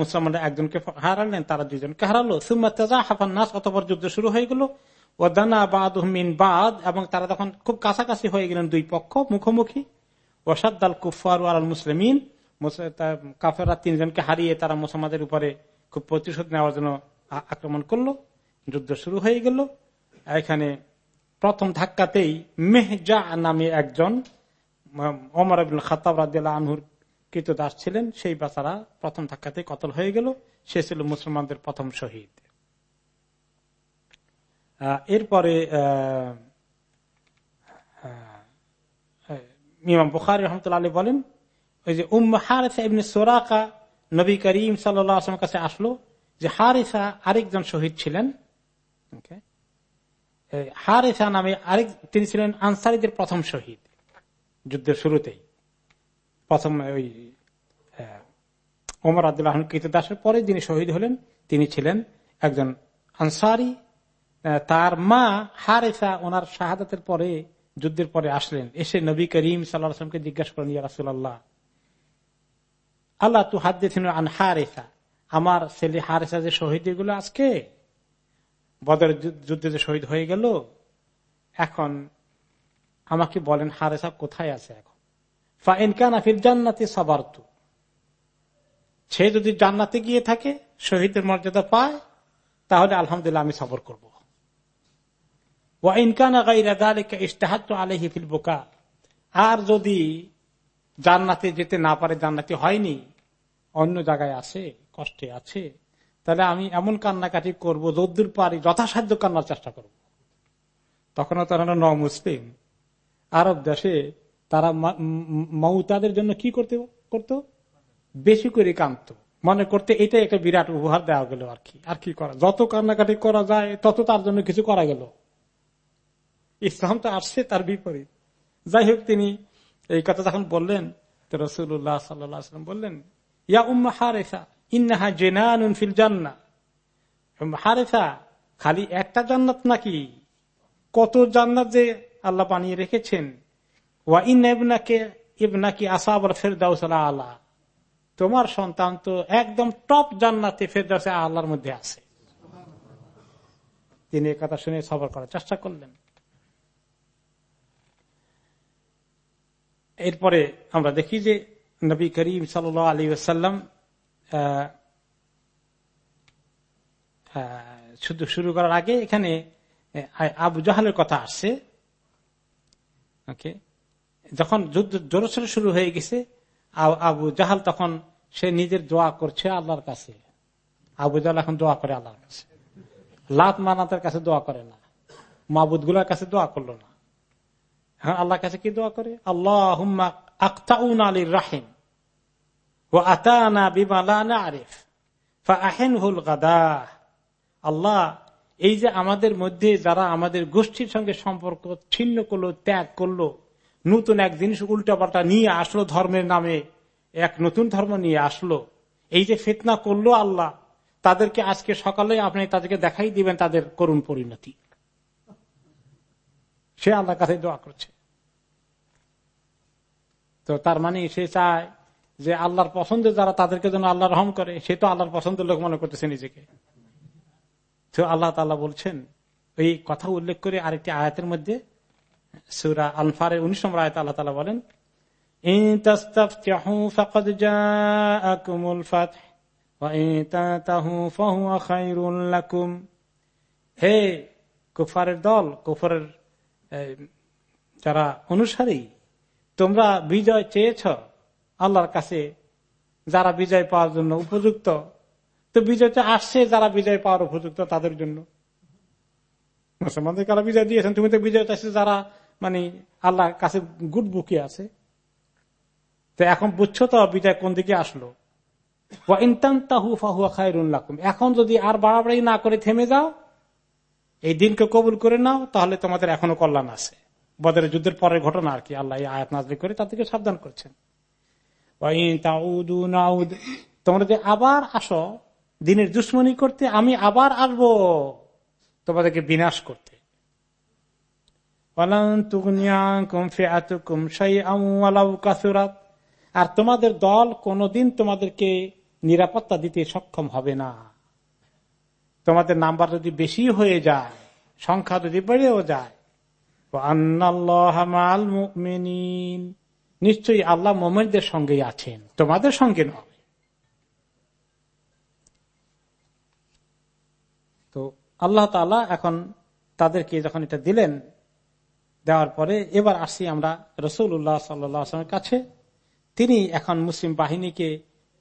Speaker 2: মুসলমানরা একজনকে হারালেন, তারা দুজনকে হারালো। সুমাত্তাজা হাফান নাস, অতপর যুদ্ধ শুরু হয়ে গেল। ও দানা বাদ বাদ, এবং তারা তখন খুব কাছাকাছি হয়ে গেলেন দুই পক্ষ, মুখোমুখি। ওসাদ্দাল কুফার আল মুসলিমিন কাফেরা তিনজনকে হারিয়ে তারা মুসলমানদের উপরে খুব প্রতিশোধ নেওয়ার জন্য আক্রমণ করল। যুদ্ধ শুরু হয়ে গেল। এখানে প্রথম ধাক্কাতেই মেহজা নামে একজন অমর আবুল খাতাব রাদিয়াল আনহুর কৃতদাস ছিলেন, সেই বাচ্চারা প্রথম ধাক্কাতে কতল হয়ে গেল, সে ছিল মুসলমানদের প্রথম শহীদ। এরপরে ইমাম বুখারি রহমতুল্লা আলী বলেন, ওই যে উম হারেসা ইবনে সোরাকা নবী করিম সাল্লামের কাছে আসলো যে হারিসা আরেকজন শহীদ ছিলেন। হারেসা নামে আরেক, তিনি ছিলেন আনসারিদের প্রথম শহীদ যুদ্ধের শুরুতেই। প্রথম ওই ওমর আব্দুল্লাহ কৃতদাসের পরে যিনি শহীদ হলেন, তিনি ছিলেন একজন আনসারি। তার মা হারেসা ওনার শাহাদাতের পরে, যুদ্ধের পরে আসলেন। এসে নবী করিম সাল্লাহামকে জিজ্ঞাসা করেন ইয়া রাসুল্লাহ আল্লাহ তু হাত দিয়েছেন আন হারেসা আমার ছেলে হারেসা যে শহীদ এগুলো আজকে বদর যুদ্ধে যে শহীদ হয়ে গেল, এখন আমাকে বলেন হারেসা কোথায় আছে এখন? জান্নাতি সবারতু। সে যদি জান্নাতে গিয়ে থাকে, শহীদের মর্যাদা পায়, তাহলে আলহামদুলিল্লাহ আমি সবর করব। আর যদি জান্নাতে যেতে না পারে, জান্নাতি হয়নি, অন্য জায়গায় আছে, কষ্টে আছে, তাহলে আমি এমন কান্নাকাটি করব, যদ্দুর পারি, যথাসাধ্য কান্নার চেষ্টা করব। তখনও তারা ন মুসলিম আরব দেশে তারা মৌতাদের জন্য কি করতে, করতো? বেশি করে কান্ত মনে করতে এটাই একটা বিরাট উপহার দেওয়া গেল আর কি। আর কি করা? যত কান্নাকাটি করা যায়, তত তার জন্য কিছু করা গেল। ইসলাম তো আসছে তার বিপরীত। যাই হোক, তিনি এই কথা যখন বললেন রসুল্লাহ সাল্লাম বললেন, ইয়া উম্মা হারেসা, ইন্নাহা জেনানুন ফিল জান্না হারেসা, খালি একটা জান্নাত নাকি? কত জান্নাত যে আল্লাহ বানিয়ে রেখেছেন? তোমার সন্তান তো একদম টপ জান্নাতে ফেরদাউসে আল্লাহর মধ্যে আছে। তিনি কথা শুনে সবর করার চেষ্টা করলেন। এরপরে আমরা দেখি যে নবী করিম সাল আলী আসাল্লাম শুধু শুরু করার আগে এখানে আবু জাহালের কথা আসছে। ওকে। যখন যুদ্ধ, জোরসোর শুরু হয়ে গেছে, আবু জাহাল তখন সে নিজের দোয়া করছে আল্লাহর কাছে। আবু জাহাল এখন দোয়া করে আল্লাহর কাছে। লাত মানাতের কাছে দোয়া করে না। মাবুদগুলার কাছে দোয়া করল না। হ্যাঁ আল্লাহর কাছে কি দোয়া করে? আল্লাহ আক্তাউন আলীর রাহিম ও আতানা বিমালানা আরিফ ফাহেনহুল গাদা। আল্লাহ, এই যে আমাদের মধ্যে যারা আমাদের গোষ্ঠীর সঙ্গে সম্পর্ক, ছিন্ন করল, ত্যাগ করল নতুন এক জিনিস উল্টাপাল্টা নিয়ে আসলো ধর্মের নামে, এক নতুন ধর্ম নিয়ে আসলো। এই যে ফেতনা করল আল্লাহ, তাদেরকে আজকে সকালে আপনি তাদেরকে দেখাই দিবেন তাদের করুণ পরিণতি। সে আল্লাহ কাছে দোয়া করছে। তো তার মানে সে চায় যে আল্লাহর পছন্দের যারা তাদেরকে যেন আল্লাহ রহম করে, সে তো আল্লাহর পছন্দের লোক মনে করতেছে নিজেকে। তো আল্লাহ তাল্লাহ বলছেন, এই কথা উল্লেখ করে আরেকটি আয়াতের মধ্যে সুরা আলফারের উনিশ নম্বর আয়ত আল্লাহ তালা বলেন দল কুফারের যারা অনুসারী, তোমরা বিজয় চেয়েছ আল্লাহর কাছে, যারা বিজয় পাওয়ার জন্য উপযুক্ত। তো বিজয় তো আসছে, যারা বিজয় পাওয়ার উপযুক্ত তাদের জন্য। মুসলমানদের কারা বিজয় দিয়েছেন? তুমি তো বিজয় চাইছো যারা মানে আল্লাহর কাছে গুড বুকে আছে। তো এখন বুঝছ তো বিজয় কোন দিকে আসলো। এখন যদি আর বাড়াবাড়ি না করে থেমে যাও, এই দিনকে কবুল করে নাও, তাহলে তোমাদের এখনও কল্যাণ আছে। বদের যুদ্ধের পরের ঘটনা আর কি, আল্লাহ আয়াত নাজরি করে তাদেরকে সাবধান করছেন। তোমরা যে আবার আসো, দিনের দুশ্মনী করতে আমি আবার আসব, তোমাদেরকে বিনাশ করতে। আর তোমাদের দল কোনদিন তোমাদেরকে নিরাপত্তা দিতে সক্ষম হবে না। তোমাদের নাম্বার যদি বেশি হয়ে যায়, সংখ্যা যদি বেড়েও যায় নিশ্চয়ই আল্লাহ মোমেনদের সঙ্গে আছেন, তোমাদের সঙ্গে নয়। তো আল্লাহ তালা এখন তাদেরকে যখন এটা দিলেন দেওয়ার পরে এবার আসি আমরা রসুল্লাহ সাল্লামের কাছে। তিনি এখন মুসলিম বাহিনীকে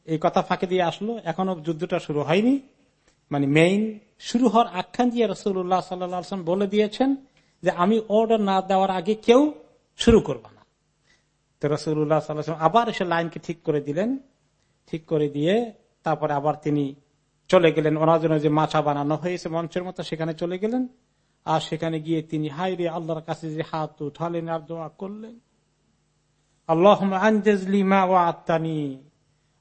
Speaker 2: এই কথা ফাঁকে দিয়ে আসলো, এখনও যুদ্ধটা শুরু হয়নি। মানে মেইন শুরু হওয়ার আখ্যান দিয়ে রসুল্লাহ সাল্লাম বলে দিয়েছেন যে আমি অর্ডার না দেওয়ার আগে কেউ শুরু করব না। তো রসুল্লাহ সাল্লাম আবার এসে লাইনকে ঠিক করে দিলেন। ঠিক করে দিয়ে তারপরে আবার তিনি চলে গেলেন। ওনার জন্য যে মাছা বানানো হয়েছে মঞ্চের মতো সেখানে চলে গেলেন। আর সেখানে গিয়ে তিনি হাই রে আল্লাহর কাছে যে হাত উঠালেন আর দোয়া করলেন। আল্লাহ আত্মানি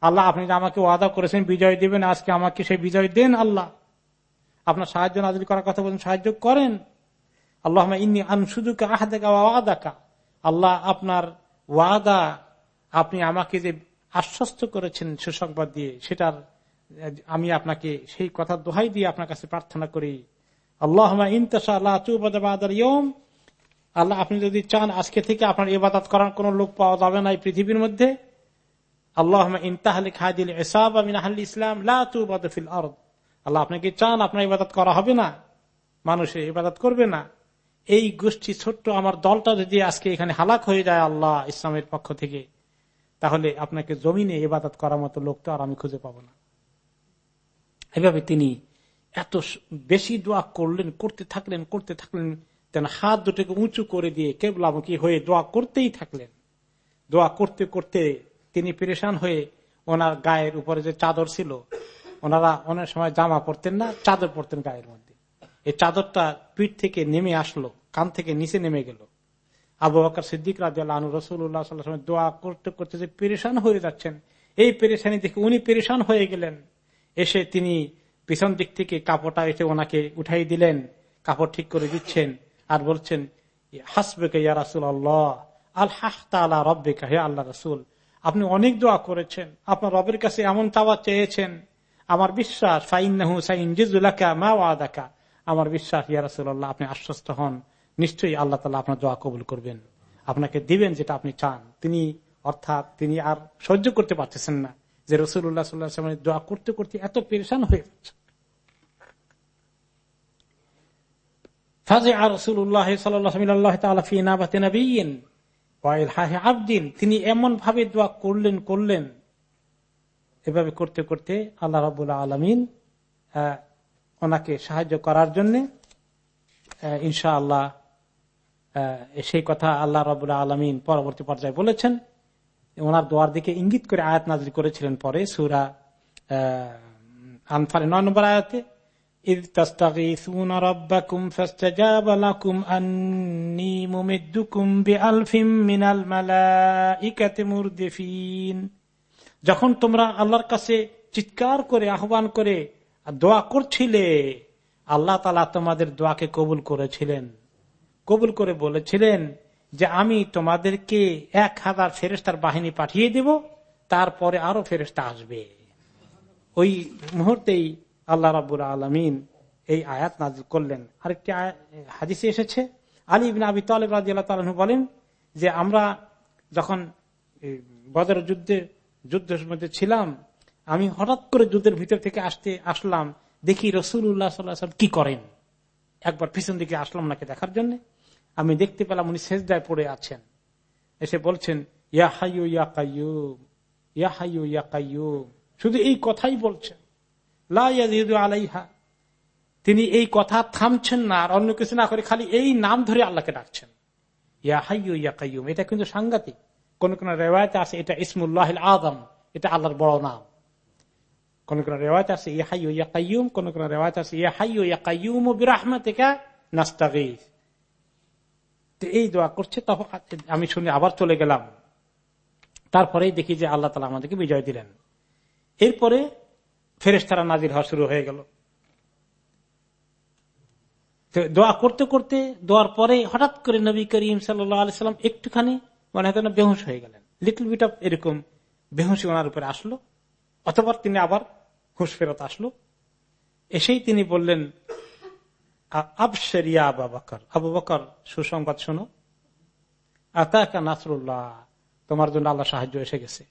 Speaker 2: আল্লাহ, আপনি আমাকে ওয়াদা করেছেন, বিজয় দেবেন, আজকে আমাকে সেই বিজয় দেন আল্লাহ। আপনার সাহায্য নাজিল করার কথা বলেন সাহায্য করেন। আল্লাহ ইন্নি আনসুদুকা আহাদাকা ওয়াদাকা। আল্লাহ, আপনার ওয়াদা আপনি আমাকে যে আশ্বস্ত করেছেন সুসংবাদ দিয়ে, সেটার আমি আপনাকে সেই কথা দোহাই দিয়ে আপনার কাছে প্রার্থনা করি। আল্লাহ আল্লাহ, আপনি যদি চান আজকে থেকে আপনার ইবাদত করার কোন লোক পাওয়া যাবে না এই পৃথিবীর মধ্যে আল্লাহ ইন্তাহালি খাদিল এসাব ইসলাম লাফিল আরদ। আল্লাহ আপনাকে চান আপনার ইবাদত করা হবে না? মানুষের ইবাদত করবে না। এই গোষ্ঠী ছোট্ট আমার দলটা যদি আজকে এখানে হালাক হয়ে যায় আল্লাহ ইসলামের পক্ষ থেকে, তাহলে আপনাকে জমিনে ইবাদত করার মতো লোক তো আর আমি খুঁজে পাবো না। এভাবে তিনি এত বেশি দোয়া করলেন, করতে থাকলেন করতে থাকলেন তেন হাত দুটোকে উঁচু করে দিয়ে কেবলামুখী হয়ে দোয়া করতেই থাকলেন। দোয়া করতে করতে তিনি পরেশান হয়ে ওনার গায়ের উপরে যে চাদর ছিল, ওনারা অনেক সময় জামা পরতেন না, চাদর পরতেন গায়ের মধ্যে। এই চাদরটা পিঠ থেকে নেমে আসলো, কান থেকে নিচে নেমে গেল। আবু বকর সিদ্দিক রাজু রসুল্লাহ দোয়া করতে করতে যে পেরেশান হয়ে যাচ্ছেন, এই পেরেশানি দেখে উনি পেরেশান হয়ে গেলেন। এসে তিনি পিছন দিক থেকে কাপড়টা এসে ওনাকে উঠাই দিলেন, কাপড় ঠিক করে দিচ্ছেন আর বলছেন, হাসবেকে ইয়া রাসুল আল্লাহ আল হাহতালা রব্বেকা, হে আল্লাহ রাসুল, আপনি অনেক দোয়া করেছেন, আপনার রবের কাছে এমন চাওয়া চেয়েছেন, আমার বিশ্বাস আমার বিশ্বাস, ইয়া রাসুল্লাহ আপনি আশ্বস্ত হন, নিশ্চয়ই আল্লাহ তালা আপনার দোয়া কবুল করবেন। আপনাকে দিবেন যেটা আপনি চান, তিনি অর্থাৎ তিনি আর সহ্য করতে পারতেছেন না। যে রসুল্লাহ সাল্লাহ দোয়া করতে করতে এত পেরেশান হয়ে যাচ্ছে। তিনি এমন ভাবে দোয়া করলেন করলেন। এভাবে করতে করতে আল্লাহ রাবুল্লাহ আলমিন ওনাকে সাহায্য করার জন্য ইনশা আল্লাহ সেই কথা আল্লাহ রবুল্লাহ আলমিন পরবর্তী পর্যায়ে বলেছেন। ওনার দোয়ার দিকে ইঙ্গিত করে আয়াত নাজির করেছিলেন পরে, সুরা আনফারে নয় নম্বর আয়াতে যখন তোমরা আল্লাহর কাছে চিৎকার করে, আহ্বান করে দোয়া করছিলে, আল্লাহ তালা তোমাদের দোয়াকে কবুল করেছিলেন। কবুল করে বলেছিলেন যে আমি তোমাদেরকে এক হাজার ফেরেস্তার বাহিনী পাঠিয়ে দেব, তারপরে আরও ফেরেস্তা আসবে। ওই মুহূর্তেই আল্লাহ রাবুল আলমিন এই আয়াত নাজিল করলেন। আরেকটি হাদিসে এসেছে, আলী বিন আবি তালেব রাজি আল্লাহ বলেন যে আমরা যখন বদর যুদ্ধে, যুদ্ধের মধ্যে ছিলাম, আমি হঠাৎ করে যুদ্ধের ভিতর থেকে আসতে আসলাম, দেখি রসুল উল্লাহ সাল্লাম কি করেন? একবার পিছন দিকে আসলাম নাকি দেখার জন্য। আমি দেখতে পেলাম উনি শেষদায় পড়ে আছেন। এসে বলছেন, ইয়া হাইয়ু ইয়া কাইয়ুম, ইয়া হাইয়ু ইয়া কাইয়ুম। শুধু এই কথাই বলছেন। আলাইহা। তিনি এই কথা থামছেন না আর অন্য কিছু না করে খালি এই নাম ধরে আল্লাহকে ডাকছেন। ইয়া হাইয়ু ইয়া কাইয়ুম, এটা কিন্তু সাংঘাতিক। কোন কোন রেওয়ায়তে আছে, এটা ইসমুল্লাহ আদম এটা আল্লাহর বড় নাম। কোন কোন রেওয়ায়ত আছে, ইয়া হাইয়ু ইয়া কাইয়ুম, কোন কোন রেওয়ায়ত আছে, ইয়া হাইয়ু ইয়া কাইয়ুম, বিরাহমাতিকা নাস্তাগীথ এই দোয়া করছে, তখন আমি শুনে আবার চলে গেলাম। তারপরেই দেখি যে আল্লাহ তালা আমাদেরকে বিজয় দিলেন। এরপরে ফেরেস্তারা নাজির হওয়া শুরু হয়ে গেল। দোয়া করতে করতে, দোয়ার পরে হঠাৎ করে নবী করিম সাল্লাম একটুখানি মনে হয় বেহুশ হয়ে গেলেন। লিটল বিট অফ এরকম বেহুশি ওনার উপরে আসলো, অথবা তিনি আবার হুশ ফেরত আসলো। এসেই তিনি বললেন সুসংবাদ নাসরুল্লাহ, তোমার জন্য আল্লাহ সাহায্য এসে গেছে।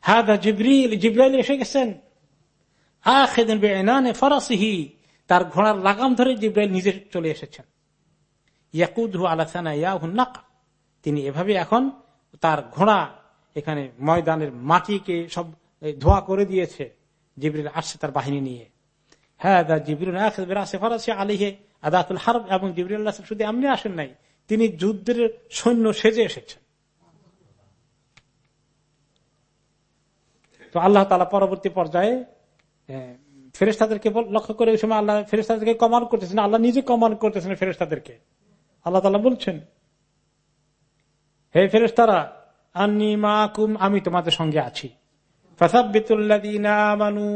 Speaker 2: হ্যাঁ জিব্রিল, জিব্রাইল এসে গেছেন। ফরাসিহি, তার ঘোড়ার লাগাম ধরে জিব্রাইল নিজে চলে এসেছেন। ইয়াকুদহু আলাসানা ইয়াহু নাকা। তিনি এভাবে এখন তার ঘোড়া এখানে ময়দানের মাটিকে সব ধোয়া করে দিয়েছে। জিবরিল আসছে তার বাহিনী নিয়ে। হ্যাঁ জিবরুল আলিহে আদাতুল হারব এবং শুধু এমনি আসেন নাই তিনি যুদ্ধের সৈন্য সেজে এসেছেন তো আল্লাহ তালা পরবর্তী পর্যায়ে ফেরেস্তাদেরকে লক্ষ্য করে ওই সময় আল্লাহ ফেরেস্তাদেরকে কমান করতেছেন আল্লাহ নিজে কমান করতেছেন ফেরেস্তাদেরকে আল্লাহ তালা বলছেন হে ফেরেস্তারা আন্নি মাকুম আমি তোমাদের সঙ্গে আছি. মানু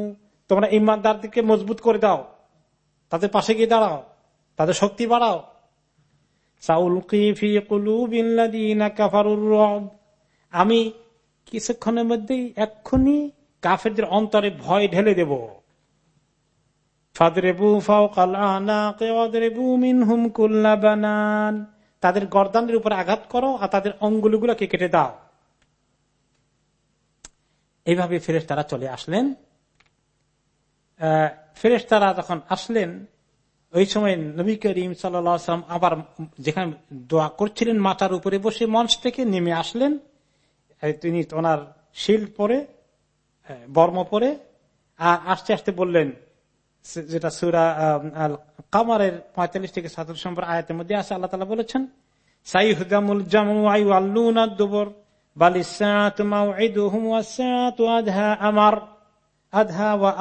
Speaker 2: তোমরা ইমানদারদেরকে মজবুত করে দাও। তাদের পাশে গিয়ে দাঁড়াও। তাদের শক্তি বাড়াও। আমি কিছুক্ষণের মধ্যেই এক্ষুনি কাফেরদের অন্তরে ভয় ঢেলে দেব। তাদের গরদানের উপর আঘাত করো আর তাদের অঙ্গুলগুলোকে কেটে দাও। এইভাবে ফেরেস তারা চলে আসলেন। ফেরেস তারা যখন আসলেন, ওই সময় নবী করিম সাল্লাম আবার যেখানে দোয়া করছিলেন মাথার উপরে বসে মঞ্চ থেকে নেমে আসলেন। তিনি ওনার শিল্ড পরে বর্ম পরে, আর আস্তে আস্তে বললেন যেটা সুরা কামারের পঁয়তাল্লিশ থেকে সাতাশ নম্বর আয়াতের মধ্যে আছে, আল্লাহ তালা বলেছেন সাই হুদামুল জামু আই আল্লুনা দুবর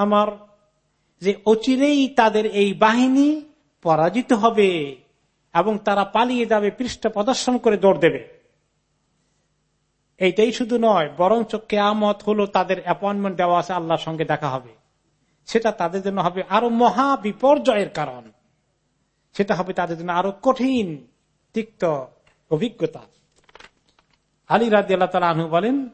Speaker 2: আমার। যে অচিরেই তাদের এই বাহিনী পরাজিত হবে এবং তারা পালিয়ে যাবে, পৃষ্ঠ প্রদর্শন করে দৌড় দেবে। এইটাই শুধু নয় বরং বরঞ্চ কেয়ামত হলো তাদের অ্যাপয়েন্টমেন্ট দেওয়া আছে, আল্লাহর সঙ্গে দেখা হবে। সেটা তাদের জন্য হবে আরও মহা বিপর্যয়ের কারণ। সেটা হবে তাদের জন্য আরও কঠিন, তিক্ত অভিজ্ঞতা। আলী রাজি আল্লাহ তালা বলেন,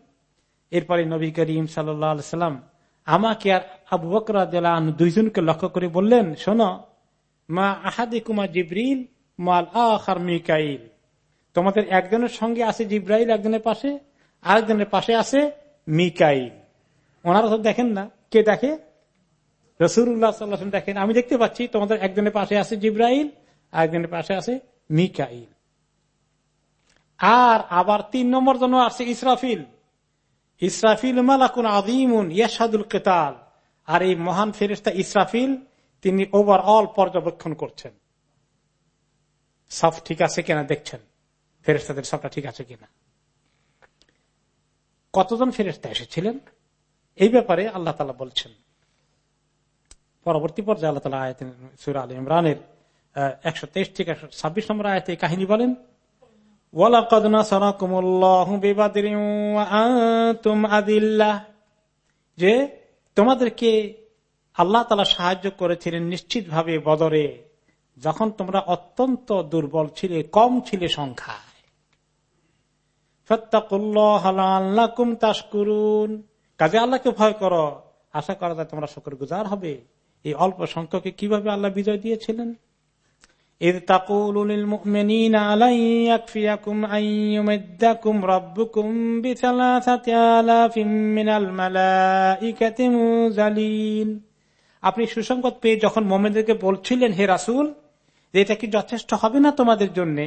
Speaker 2: এরপরে নবী করিম সাল্লাম আমাকে আর আবু বকর আনহু দুইজনকে লক্ষ্য করে বললেন, শোনো, মা আহাদি কুমার জিব্রিল, মাল আখার মিকাইল। তোমাদের একজনের সঙ্গে আছে জিব্রাইল, একজনের পাশে, আরেকজনের পাশে আছে মিকাইল। ওনারা তো দেখেন না, কে দেখে? রসুল্লাহ সাল্লাহ দেখেন। আমি দেখতে পাচ্ছি তোমাদের একজনের পাশে আছে জিব্রাইল, আরেকজনের পাশে আছে মিকাইল। আর আবার তিন নম্বর জন্য আছে ইসরাফিল। ইসরাফিল মালাকুন আদিমুন ইয়াসাদুল কেতাল। আর এই মহান ফেরিস্তা ইসরাফিল, তিনি ওভারঅল পর্যবেক্ষণ করছেন। সব ঠিক আছে কিনা দেখছেন? ফেরেস্তাদের সবটা ঠিক আছে কিনা? কতজন ফেরেস্তা এসেছিলেন? এই ব্যাপারে আল্লাহ তালা বলছেন। পরবর্তী পর্যায়ে আল্লাহ তালা আয়তেন সুরা আল ইমরানের একশো তেইশ থেকে একশো ছাব্বিশ নম্বর আয়তে কাহিনী বলেন যে তোমাদেরকে আল্লাহ তালা সাহায্য করেছিলেন নিশ্চিত ভাবে বদরে, যখন তোমরা অত্যন্ত দুর্বল ছিলে, কম ছিলে সংখ্যায়। কাজে আল্লাহকে ভয় করো। আশা করা যায় তোমরা শকর গুজার হবে। এই অল্প সংখ্যকে কীভাবে আল্লাহ বিজয় দিয়েছিলেন? إذ تقول للمؤمنين ألن يكفيكم أن يمدكم ربكم بثلاثة آلاف من الملائكة منزلين আপনি সুসংবাদ পেয়ে যখন মোমেনদেরকে বলছিলেন হে রাসুল যে এটা কি যথেষ্ট হবে না তোমাদের জন্য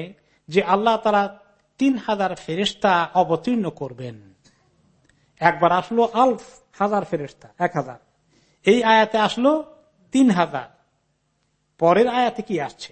Speaker 2: যে আল্লাহ তারা তিন হাজার ফেরিস্তা অবতীর্ণ করবেন একবার আসলো আলফ হাজার ফেরিস্তা এক হাজার এই আয়াতে আসলো তিন হাজার পরের আয়াতে কি আসছে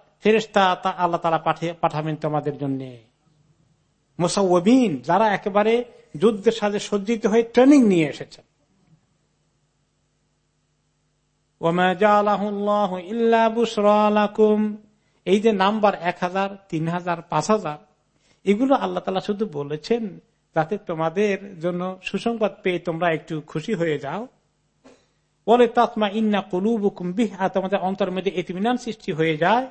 Speaker 2: ফেরেস্তা আল্লাহ তালা পাঠিয়ে পাঠাবেন তোমাদের জন্য। মুসাউবিন যারা একেবারে যুদ্ধের সাথে সজ্জিত হয়ে ট্রেনিং নিয়ে এসেছেন। এই যে নাম্বার এক হাজার, তিন হাজার, পাঁচ হাজার, এগুলো আল্লাহ তালা শুধু বলেছেন যাতে তোমাদের জন্য সুসংবাদ পেয়ে তোমরা একটু খুশি হয়ে যাও। বলে তৎমা ইন্না কলুবুকুম বিহ, তোমাদের অন্তর মধ্যে এতিমিনান সৃষ্টি হয়ে যায়।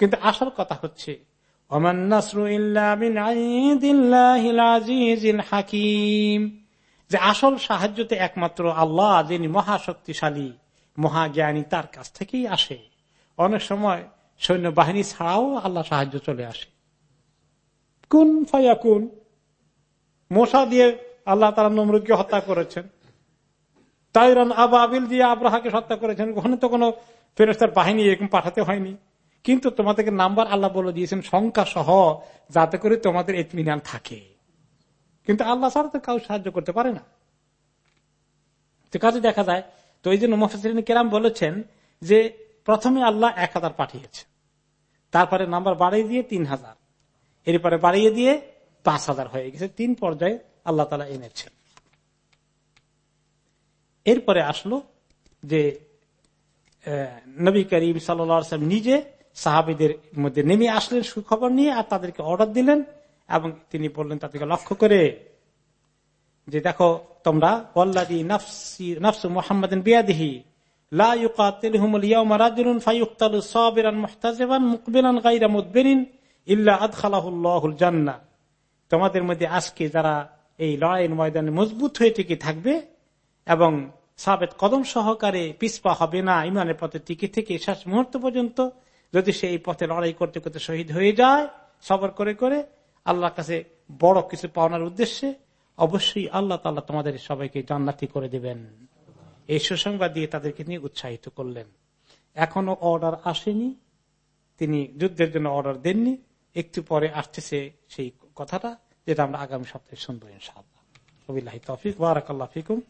Speaker 2: কিন্তু আসল কথা হচ্ছে হাকিম। যে আসল সাহায্যতে একমাত্র আল্লাহ, যিনি মহাশক্তিশালী, মহাজ্ঞানী, তার কাছ থেকেই আসে। অনেক সময় সৈন্য বাহিনী ছাড়াও আল্লাহ সাহায্য চলে আসে। কোন ফাইয়া কোন মশা দিয়ে আল্লাহ তারা নমরুদকে হত্যা করেছেন। তাইরান আবাবিল দিয়ে আব্রাহাকে হত্যা করেছেন। ওখানে তো কোনো ফেরস্তার বাহিনী এরকম পাঠাতে হয়নি। কিন্তু তোমাদেরকে নাম্বার আল্লাহ বলে দিয়েছেন, সংখ্যা সহ, যাতে করে তোমাদের এতমিনান থাকে। কিন্তু আল্লাহ ছাড়া তো কাউ সাহায্য করতে পারে না। তো কাজে দেখা যায়, তো এই জন্য মোফাসিন কেরাম বলেছেন যে, প্রথমে আল্লাহ এক হাজার পাঠিয়েছে তারপরে নাম্বার বাড়িয়ে দিয়ে তিন হাজার। এরপরে বাড়িয়ে দিয়ে পাঁচ হাজার হয়ে গেছে। তিন পর্যায়ে আল্লাহ তালা এনেছেন। এরপরে আসলো যে নবী করিম সাল্লাম নিজে সাহাবিদের মধ্যে নেমে আসলেন সুখবর নিয়ে আর তাদেরকে অর্ডার দিলেন এবং তিনি বললেন, তাদেরকে লক্ষ্য করে যে দেখো, তোমরা পল্লাদি নফসু মোহাম্মদ বিয়াদিহি তোমাদের মধ্যে আজকে যারা এই লড়াইয়ের ময়দানে মজবুত হয়ে টিকে থাকবে এবং সাবেদ কদম সহকারে পিসপা হবে না, ইমানের পথে টিকে থেকে শেষ মুহূর্ত পর্যন্ত যদি সে এই পথে লড়াই করতে করতে শহীদ হয়ে যায় সবর করে করে আল্লাহর কাছে বড় কিছু পাওনার উদ্দেশ্যে, অবশ্যই আল্লাহ তাল্লাহ তোমাদের সবাইকে জান্নাতি করে দেবেন। এই সুসংবাদ দিয়ে তাদেরকে নিয়ে উৎসাহিত করলেন। এখনও অর্ডার আসেনি। তিনি যুদ্ধের জন্য অর্ডার দেননি। একটু পরে আসতেছে সেই কথাটা, যেটা আমরা আগামী সপ্তাহে শুনব ইনশাআল্লাহ। তফিক। বারাকাল্লাহ ফিকুম।